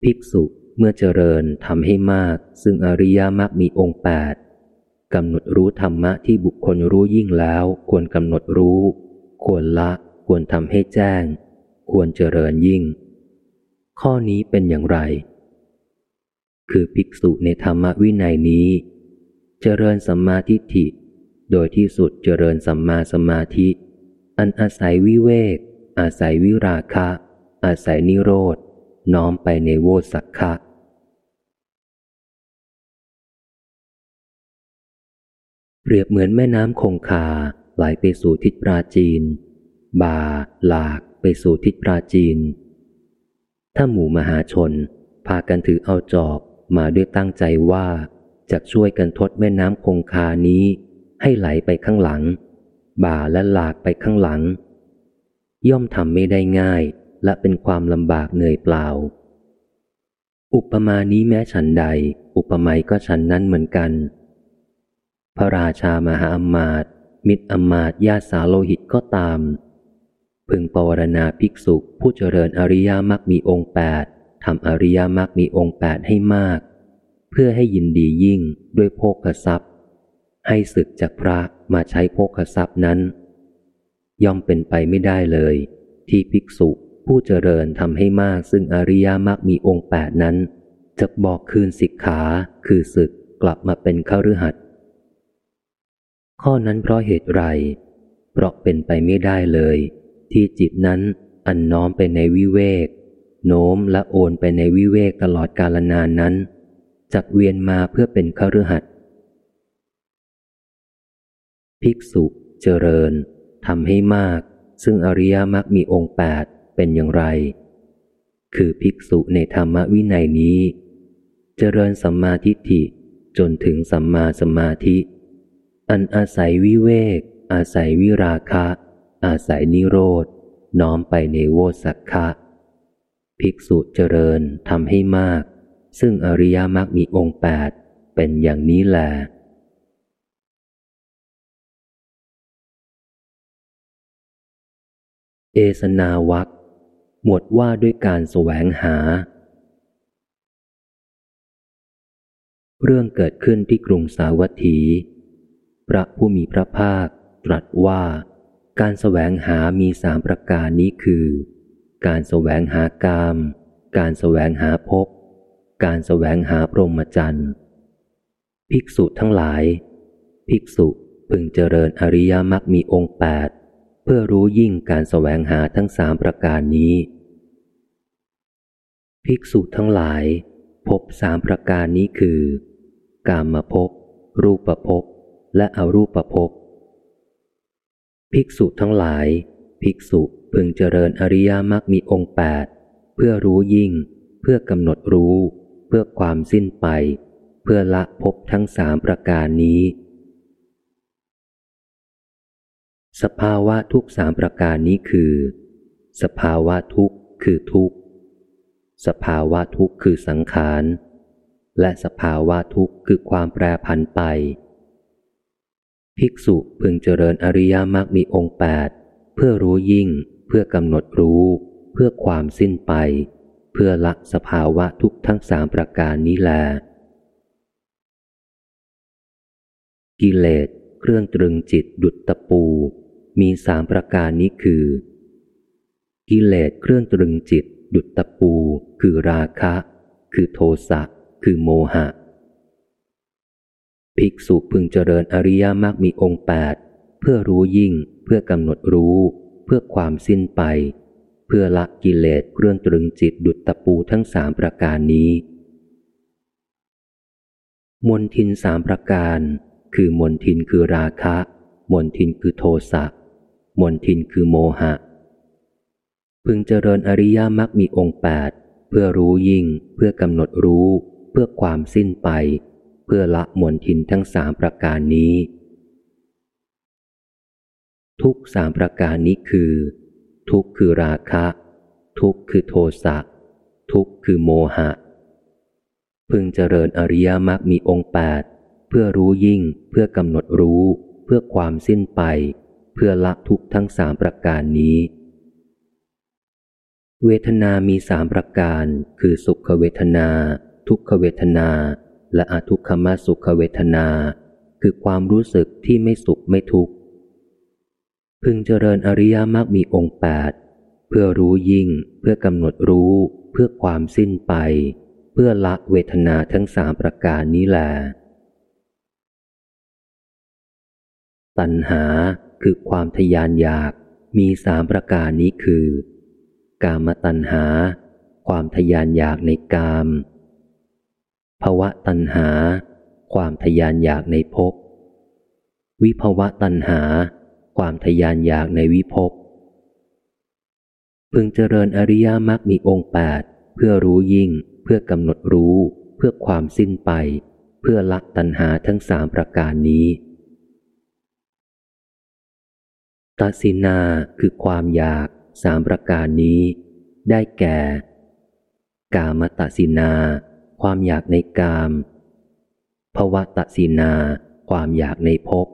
ภิกษุ เมื่อเจริญทำให้มาก ซึ่งอริยมรรคมีองค์แปดกำหนดรู้ธรรมะที่บุคคลรู้ยิ่งแล้ว ควรกำหนดรู้ ควรละ ควรทำให้แจ้ง ควรเจริญยิ่ง ข้อนี้เป็นอย่างไร คือภิกษุในธรรมวินัยนี้ เจริญสัมมาทิฏฐิ โดยที่สุดเจริญสัมมาสมาธิ อันอาศัยวิเวก อาศัยวิราคะ อาศัยนิโรธน้อมไปในโวสักคะ เปรียบเหมือนแม่น้ำคงคาไหลไปสู่ทิศปราจีน บาหลากไปสู่ทิศปราจีน ถ้าหมู่มหาชน พากันถือเอาจอบมาด้วยตั้งใจว่าจะช่วยกันทดแม่น้ำคงคานี้ ให้ไหลไปข้างหลัง บ่าและหลากไปข้างหลัง ย่อมทำไม่ได้ง่ายและเป็นความลำบากเหนื่อยเปล่า อุปมานี้แม้ฉันใด อุปไมยก็ฉันนั้นเหมือนกัน พระราชามหาอมาตมิตรอมาตญาติสาโลหิตก็ตาม พึงปวารณาภิกษุผู้เจริญอริยมรรคมีองค์แปดทำอริยมรรคมีองค์แปดให้มาก เพื่อให้ยินดียิ่งด้วยโภคทรัพย์ ให้ศึกจากพระมาใช้โภคทรัพย์นั้น ย่อมเป็นไปไม่ได้เลย ที่ภิกษุผู้เจริญทำให้มากซึ่งอริยมรรคมีองค์แปดนั้นจะบอกคืนสิกขาคือศึกกลับมาเป็นข้ารือหัด ข้อนั้นเพราะเหตุไร เพราะเป็นไปไม่ได้เลย ที่จิตนั้นอันน้อมไปในวิเวก โน้มและโอนไปในวิเวกตลอดกาลนานนั้นจักเวียนมาเพื่อเป็นขรือหัดภิกษุเจริญทำให้มาก ซึ่งอริยมรรคมีองค์แปดเป็นอย่างไร คือภิกษุในธรรมวินัยนี้ เจริญสัมมาทิฏฐิจนถึงสัมมาสมาธิ อันอาศัยวิเวก อาศัยวิราคะ อาศัยนิโรธ น้อมไปในโวสักคะ ภิกษุเจริญทำให้มาก ซึ่งอริยมรรคมีองค์แปดเป็นอย่างนี้แหละเอสนาวัคหมวดว่าด้วยการแสวงหา เรื่องเกิดขึ้นที่กรุงสาวัตถี พระผู้มีพระภาคตรัสว่า การแสวงหามีสามประการนี้คือ การแสวงหากาม การแสวงหาภพ การแสวงหาพรหมจรรย์ภิกษุทั้งหลาย ภิกษุพึงเจริญอริยมรรคมีองค์แปดเพื่อรู้ยิ่งการแสวงหาทั้งสามประการนี้ ภิกษุทั้งหลาย พบสามประการนี้คือ กามมาพบรูปประพบ และอรูปภพ ภิกษุทั้งหลาย ภิกษุพึงเจริญอริยมรรคมีองค์แปดเพื่อรู้ยิ่ง เพื่อกำหนดรู้ เพื่อความสิ้นไป เพื่อละภพทั้งสามประการนี้ สภาวะทุกสามประการนี้คือ สภาวะทุกข์คือทุกข์สภาวะทุกข์คือสังขาร และสภาวะทุกข์คือความแปรผันไป ภิกษุพึงเจริญอริยมรรคมีองค์แปดเพื่อรู้ยิ่ง เพื่อกำหนดรู้ เพื่อความสิ้นไป เพื่อละสภาวะทุกทั้งสามประการนี้แล กิเลสเครื่องตรึงจิตดุจตะปู มีสามประการนี้คือ กิเลสเครื่องตรึงจิต ดุจตะปู คือราคะ คือโทสะคือโมหะ ภิกษุพึงเจริญอริยมรรคมีองค์แปดเพื่อรู้ยิ่ง เพื่อกำหนดรู้ เพื่อความสิ้นไป เพื่อละกิเลสเครื่องตรึงจิตดุจตะปูทั้งสามประการนี้ มนทินสามประการ คือมนทินคือราคะ มนทินคือโทสะมนทินคือโมหะ พึงเจริญอริยมรรคมีองค์แปดเพื่อรู้ยิ่ง เพื่อกำหนดรู้ เพื่อความสิ้นไป เพื่อละมนทินทั้งสามประการนี้ ทุกสามประการนี้คือ ทุกคือราคะ ทุกคือโทสะทุกคือโมหะ พึงเจริญอริยมรรคมีองค์แปดเพื่อรู้ยิ่ง เพื่อกำหนดรู้ เพื่อความสิ้นไป เพื่อละทุกทั้งสามประการนี้เวทนามีสามประการ คือสุขเวทนา ทุกขเวทนา และอทุกขมสุขเวทนา คือความรู้สึกที่ไม่สุขไม่ทุกข์ พึงเจริญอริยมรรคมีองค์แปดเพื่อรู้ยิ่ง เพื่อกำหนดรู้ เพื่อความสิ้นไป เพื่อละเวทนาทั้งสามประการนี้แหละตัณหาคือความทยานอยากมีสามประการนี้คือ กามตัณหา ความทยานอยากในกาม ภวะตัณหา ความทยานอยากในภพ วิภวะตัณหา ความทยานอยากในวิภพ พึงเจริญอริยมรรคมีองค์แปดเพื่อรู้ยิ่ง เพื่อกำหนดรู้ เพื่อความสิ้นไป เพื่อละตัณหาทั้งสามประการนี้ตัสินาคือความอยากสามประการนี้ ได้แก่ กามตัสินา ความอยากในกามภวะตัสินา ความอยากในภพ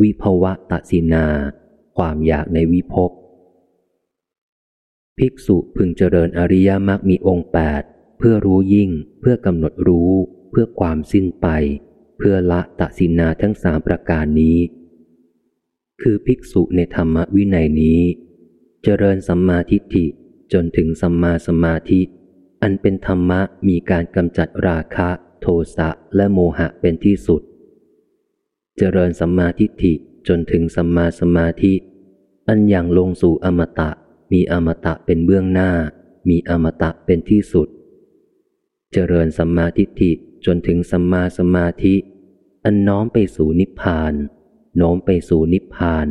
วิภวะตัสินา ความอยากในวิภพ ภิกษุพึงเจริญอริยมรรคมีองค์แปดเพื่อรู้ยิ่ง เพื่อกำหนดรู้ เพื่อความสิ้นไป เพื่อละตัสินาทั้งสามประการนี้ คือภิกษุในธรรมวินัยนี้ เจริญสัมมาทิฏฐิจนถึงสัมมาสมาธิ อันเป็นธรรมะมีการกำจัดราคะ โทสะและโมหะเป็นที่สุด เจริญสัมมาทิฏฐิจนถึงสัมมาสมาธิ อันอย่างลงสู่อมตะ มีอมตะเป็นเบื้องหน้า มีอมตะเป็นที่สุด เจริญสัมมาทิฏฐิจนถึงสัมมาสมาธิ อันน้อมไปสู่นิพพานโน้มไปสู่นิพพาน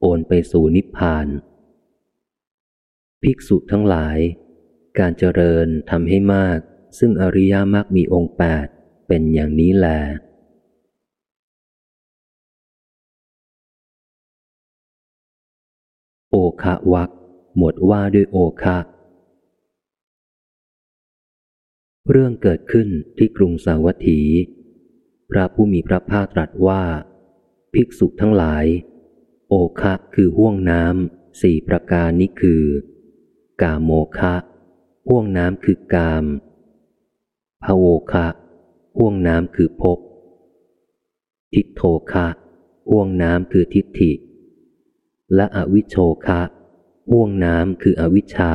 โอนไปสู่นิพพาน ภิกษุทั้งหลาย การเจริญทำให้มาก ซึ่งอริยามรรคมีองค์แปดเป็นอย่างนี้แลโอคะวักหมวดว่าด้วยโอคะเรื่องเกิดขึ้นที่กรุงสาวัตถี พระผู้มีพระภาคตรัสว่า ภิกษุทั้งหลาย โอคะคือห่วงน้ำสี่ประการนี้คือ กาโมคะ ห่วงน้ำคือกามภโวคะห่วงน้ำคือภพทิโทคะห่วงน้ำคือทิฏฐิ และอวิโชคะห่วงน้ำคืออวิชชา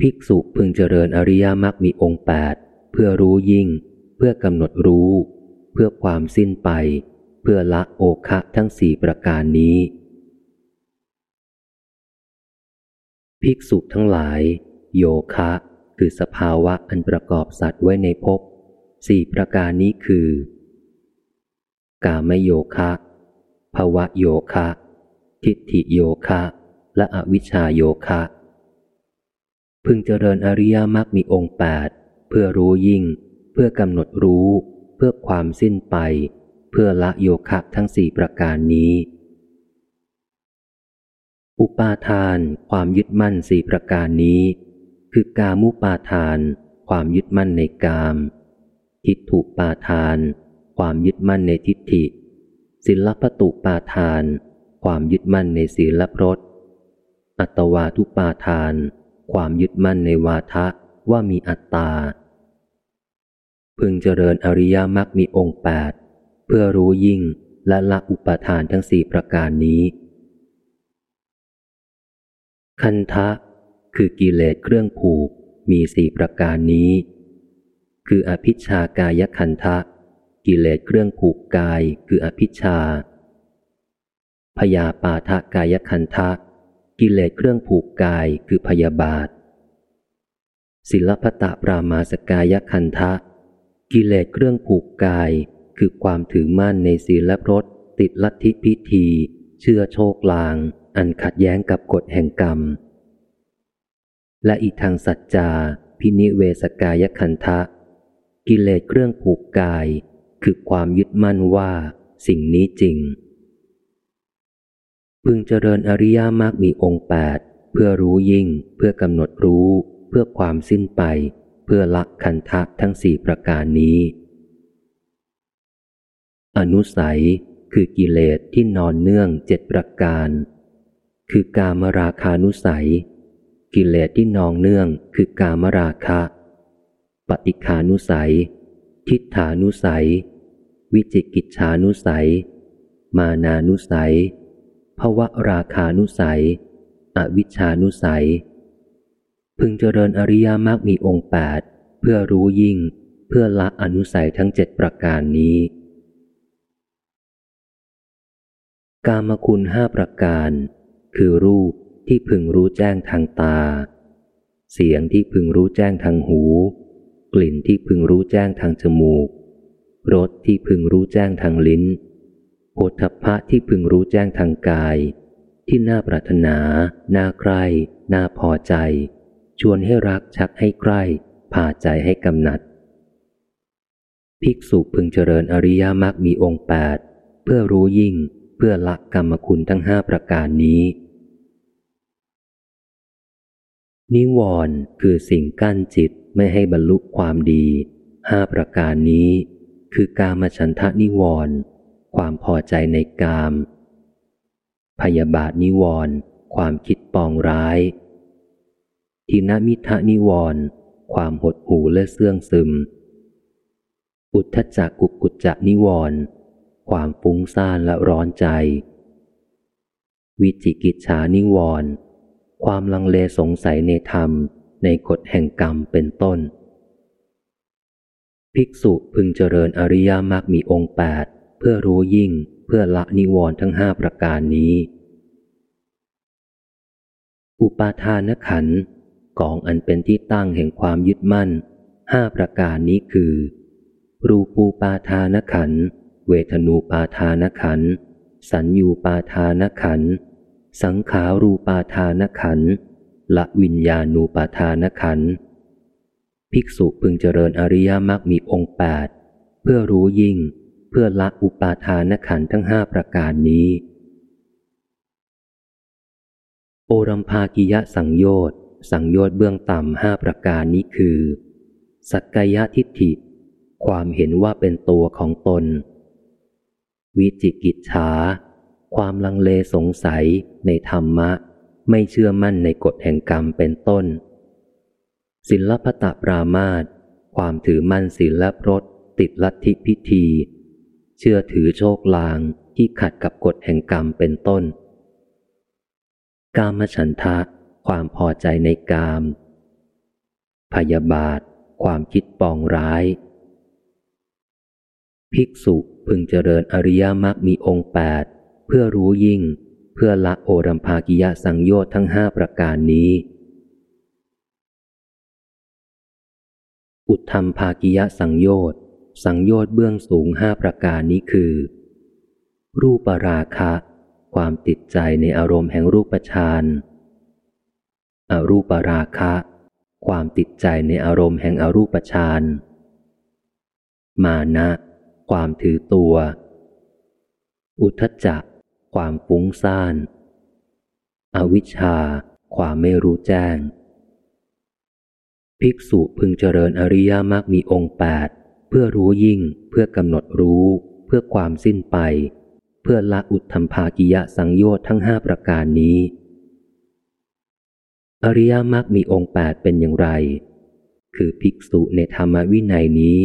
ภิกษุพึงเจริญอริยมรรคมีองค์แปดเพื่อรู้ยิ่ง เพื่อกำหนดรู้ เพื่อความสิ้นไป เพื่อละโอคะทั้งสี่ประการนี้ ภิกษุทั้งหลาย โยคะ คือสภาวะอันประกอบสัตว์ไว้ในภพสี่ประการนี้คือ กามโยคะภวะโยคะ ทิฏฐิโยคะ และอวิชชาโยคะ พึงเจริญอริยมรรคมีองค์แปดเพื่อรู้ยิ่ง เพื่อกำหนดรู้ เพื่อความสิ้นไป เพื่อละโยคะทั้งสี่ประการนี้ อุปาทานความยึดมั่นสี่ประการนี้ คือกามุปาทาน ความยึดมั่นในกาม ทิฏฐุปาทาน ความยึดมั่นในทิฏฐิ ศิลปตุปาทาน ความยึดมั่นในศีลพรตอัตวาทุปาทาน ความยึดมั่นในวาทะว่ามีอัตตา พึงเจริญอริยมรรคมีองค์แปดเพื่อรู้ยิ่งและละอุปาทานทั้งสี่ประการนี้ คันทะ คือกิเลสเครื่องผูก มีสี่ประการนี้ คืออภิชากายคันทะ กิเลสเครื่องผูกกาย คืออภิชา พยาปาทะกายคันทะ กิเลสเครื่องผูกกาย คือพยาบาท ศิลปตะปรามาสกายคันทะ กิเลสเครื่องผูกกาย คือความถือมั่นในศีลพรตติดลัทธิพิธี เชื่อโชคลาง อันขัดแย้งกับกฎแห่งกรรม และอีกทางสัจจา พินิเวสกายคันทะ กิเลสเครื่องผูกกาย คือความยึดมั่นว่าสิ่งนี้จริง พึงเจริญอริยมรรมีองค์แปดเพื่อรู้ยิ่ง เพื่อกำหนดรู้ เพื่อความสิ้นไป เพื่อละคันทะทั้งสี่ประการนี้ อนุสัยคือกิเลสที่นอนเนื่องเจ็ดประการ คือกามราคานุสัย กิเลสที่นองเนื่องคือกามราคะ ปฏิคานุสัย ทิฏฐานุสัย วิจิกิจฉานุสัย มานานุสัยภวะราคานุสัย อวิชานุสัย พึงเจริญอริยมรรคมีองค์แปดเพื่อรู้ยิ่งเพื่อละอนุสัยทั้งเจ็ดประการนี้ กามคุณห้าประการ คือรูปที่พึงรู้แจ้งทางตา เสียงที่พึงรู้แจ้งทางหู กลิ่นที่พึงรู้แจ้งทางจมูก รสที่พึงรู้แจ้งทางลิ้นโพธพะที่พึงรู้แจ้งทางกาย ที่น่าปรารถนา น่าใคร่ น่าพอใจ ชวนให้รักชักให้ใกล้พาใจให้กำหนัด ภิกษุพึงเจริญอริยมรรคมีองค์แปดเพื่อรู้ยิ่ง พื่อละกรรมคุณทั้งห้าประการนี้ นิวรณ์คือสิ่งกั้นจิตไม่ให้บรรลุความดีห้าประการนี้ คือกามฉันทะนิวรณ์ความพอใจในกาม พยาบาทนิวรณ์ความคิดปองร้าย ทินามิทะนิวรณ์ความหดหู่และเสื่องซึม อุทธจักกุกุจจะนิวรณ์ ความฟุ้งซ่านและร้อนใจ วิจิกิจฉานิวรณ์ความลังเลสงสัยในธรรมในกฎแห่งกรรมเป็นต้น ภิกษุพึงเจริญอริยมรรคมีองค์แปดเพื่อรู้ยิ่งเพื่อละนิวรณ์ทั้งห้าประการนี้ อุปาทานขันกองอันเป็นที่ตั้งแห่งความยึดมั่นห้าประการนี้คือ รูปูปาทานขัน เวทนูปาทานขัน สัญญูปาทานขัน สังขารูปาทานขัน ละวิญญาณูปาทานขัน ภิกษุพึงเจริญอริยมรรคมีองค์แปดเพื่อรู้ยิ่งเพื่อละอุปาทานขันทั้งห้าประการนี้ โอรัมภากิยะสังโยชน์สังโยชน์เบื้องต่ำห้าประการนี้คือ สักกายทิฏฐิ ความเห็นว่าเป็นตัวของตน วิจิกิจฉา ความลังเลสงสัยในธรรมะ ไม่เชื่อมั่นในกฎแห่งกรรมเป็นต้น ศิลปตะปรามาตความถือมั่นศีลและรตติดลัทธิพิธี เชื่อถือโชคลางที่ขัดกับกฎแห่งกรรมเป็นต้น กามฉันทะ ความพอใจในกาม พยาบาท ความคิดปองร้าย ภิกษุ พึงเจริญอริยมรรคมีองค์แปดเพื่อรู้ยิ่ง เพื่อละโอรัมภากิยะสังโยชน์ทั้งห้าประการนี้ อุทธรรมภากิยะสังโยชน์สังโยชน์เบื้องสูงห้าประการนี้คือ รูปราคะ ความติดใจในอารมณ์แห่งรูปฌานอรูปราคะ ความติดใจในอารมณ์แห่งอรูปฌานมานะ ความถือตัว อุทจจะ ความฟุ้งซ่าน อวิชชา ความไม่รู้แจ้ง ภิกษุพึงเจริญอริยมรรคมีองค์แปดเพื่อรู้ยิ่ง เพื่อกำหนดรู้ เพื่อความสิ้นไป เพื่อละอุทธรรมภากิยะสังโยชน์ทั้งห้าประการนี้ อริยมรรคมีองค์แปดเป็นอย่างไร คือภิกษุในธรรมวินัยนี้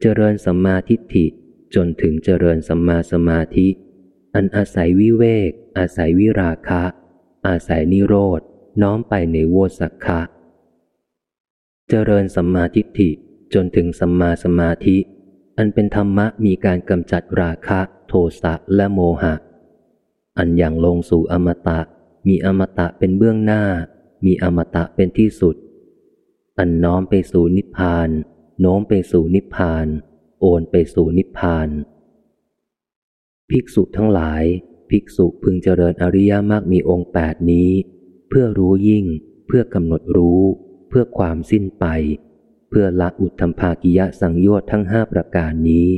เจริญสัมมาทิฏฐิ จนถึงเจริญสัมมาสมาธิ อันอาศัยวิเวก อาศัยวิราคะ อาศัยนิโรธน้อมไปในโวสักคะ เจริญสัมมาทิฏฐิจนถึงสัมมาสมาธิ อันเป็นธรรมะมีการกำจัดราคะ โทสะและโมหะ อันอย่างลงสู่อมตะ มีอมตะเป็นเบื้องหน้า มีอมตะเป็นที่สุด อันน้อมไปสู่นิพพาน โน้มไปสู่นิพพาน โอนไปสู่นิพพาน ภิกษุทั้งหลาย ภิกษุพึงเจริญอริยมรรคมีองค์แปดนี้ เพื่อรู้ยิ่ง เพื่อกำหนดรู้ เพื่อความสิ้นไป เพื่อละอุทธมภากิยะสังโยชน์ทั้งห้าประการนี้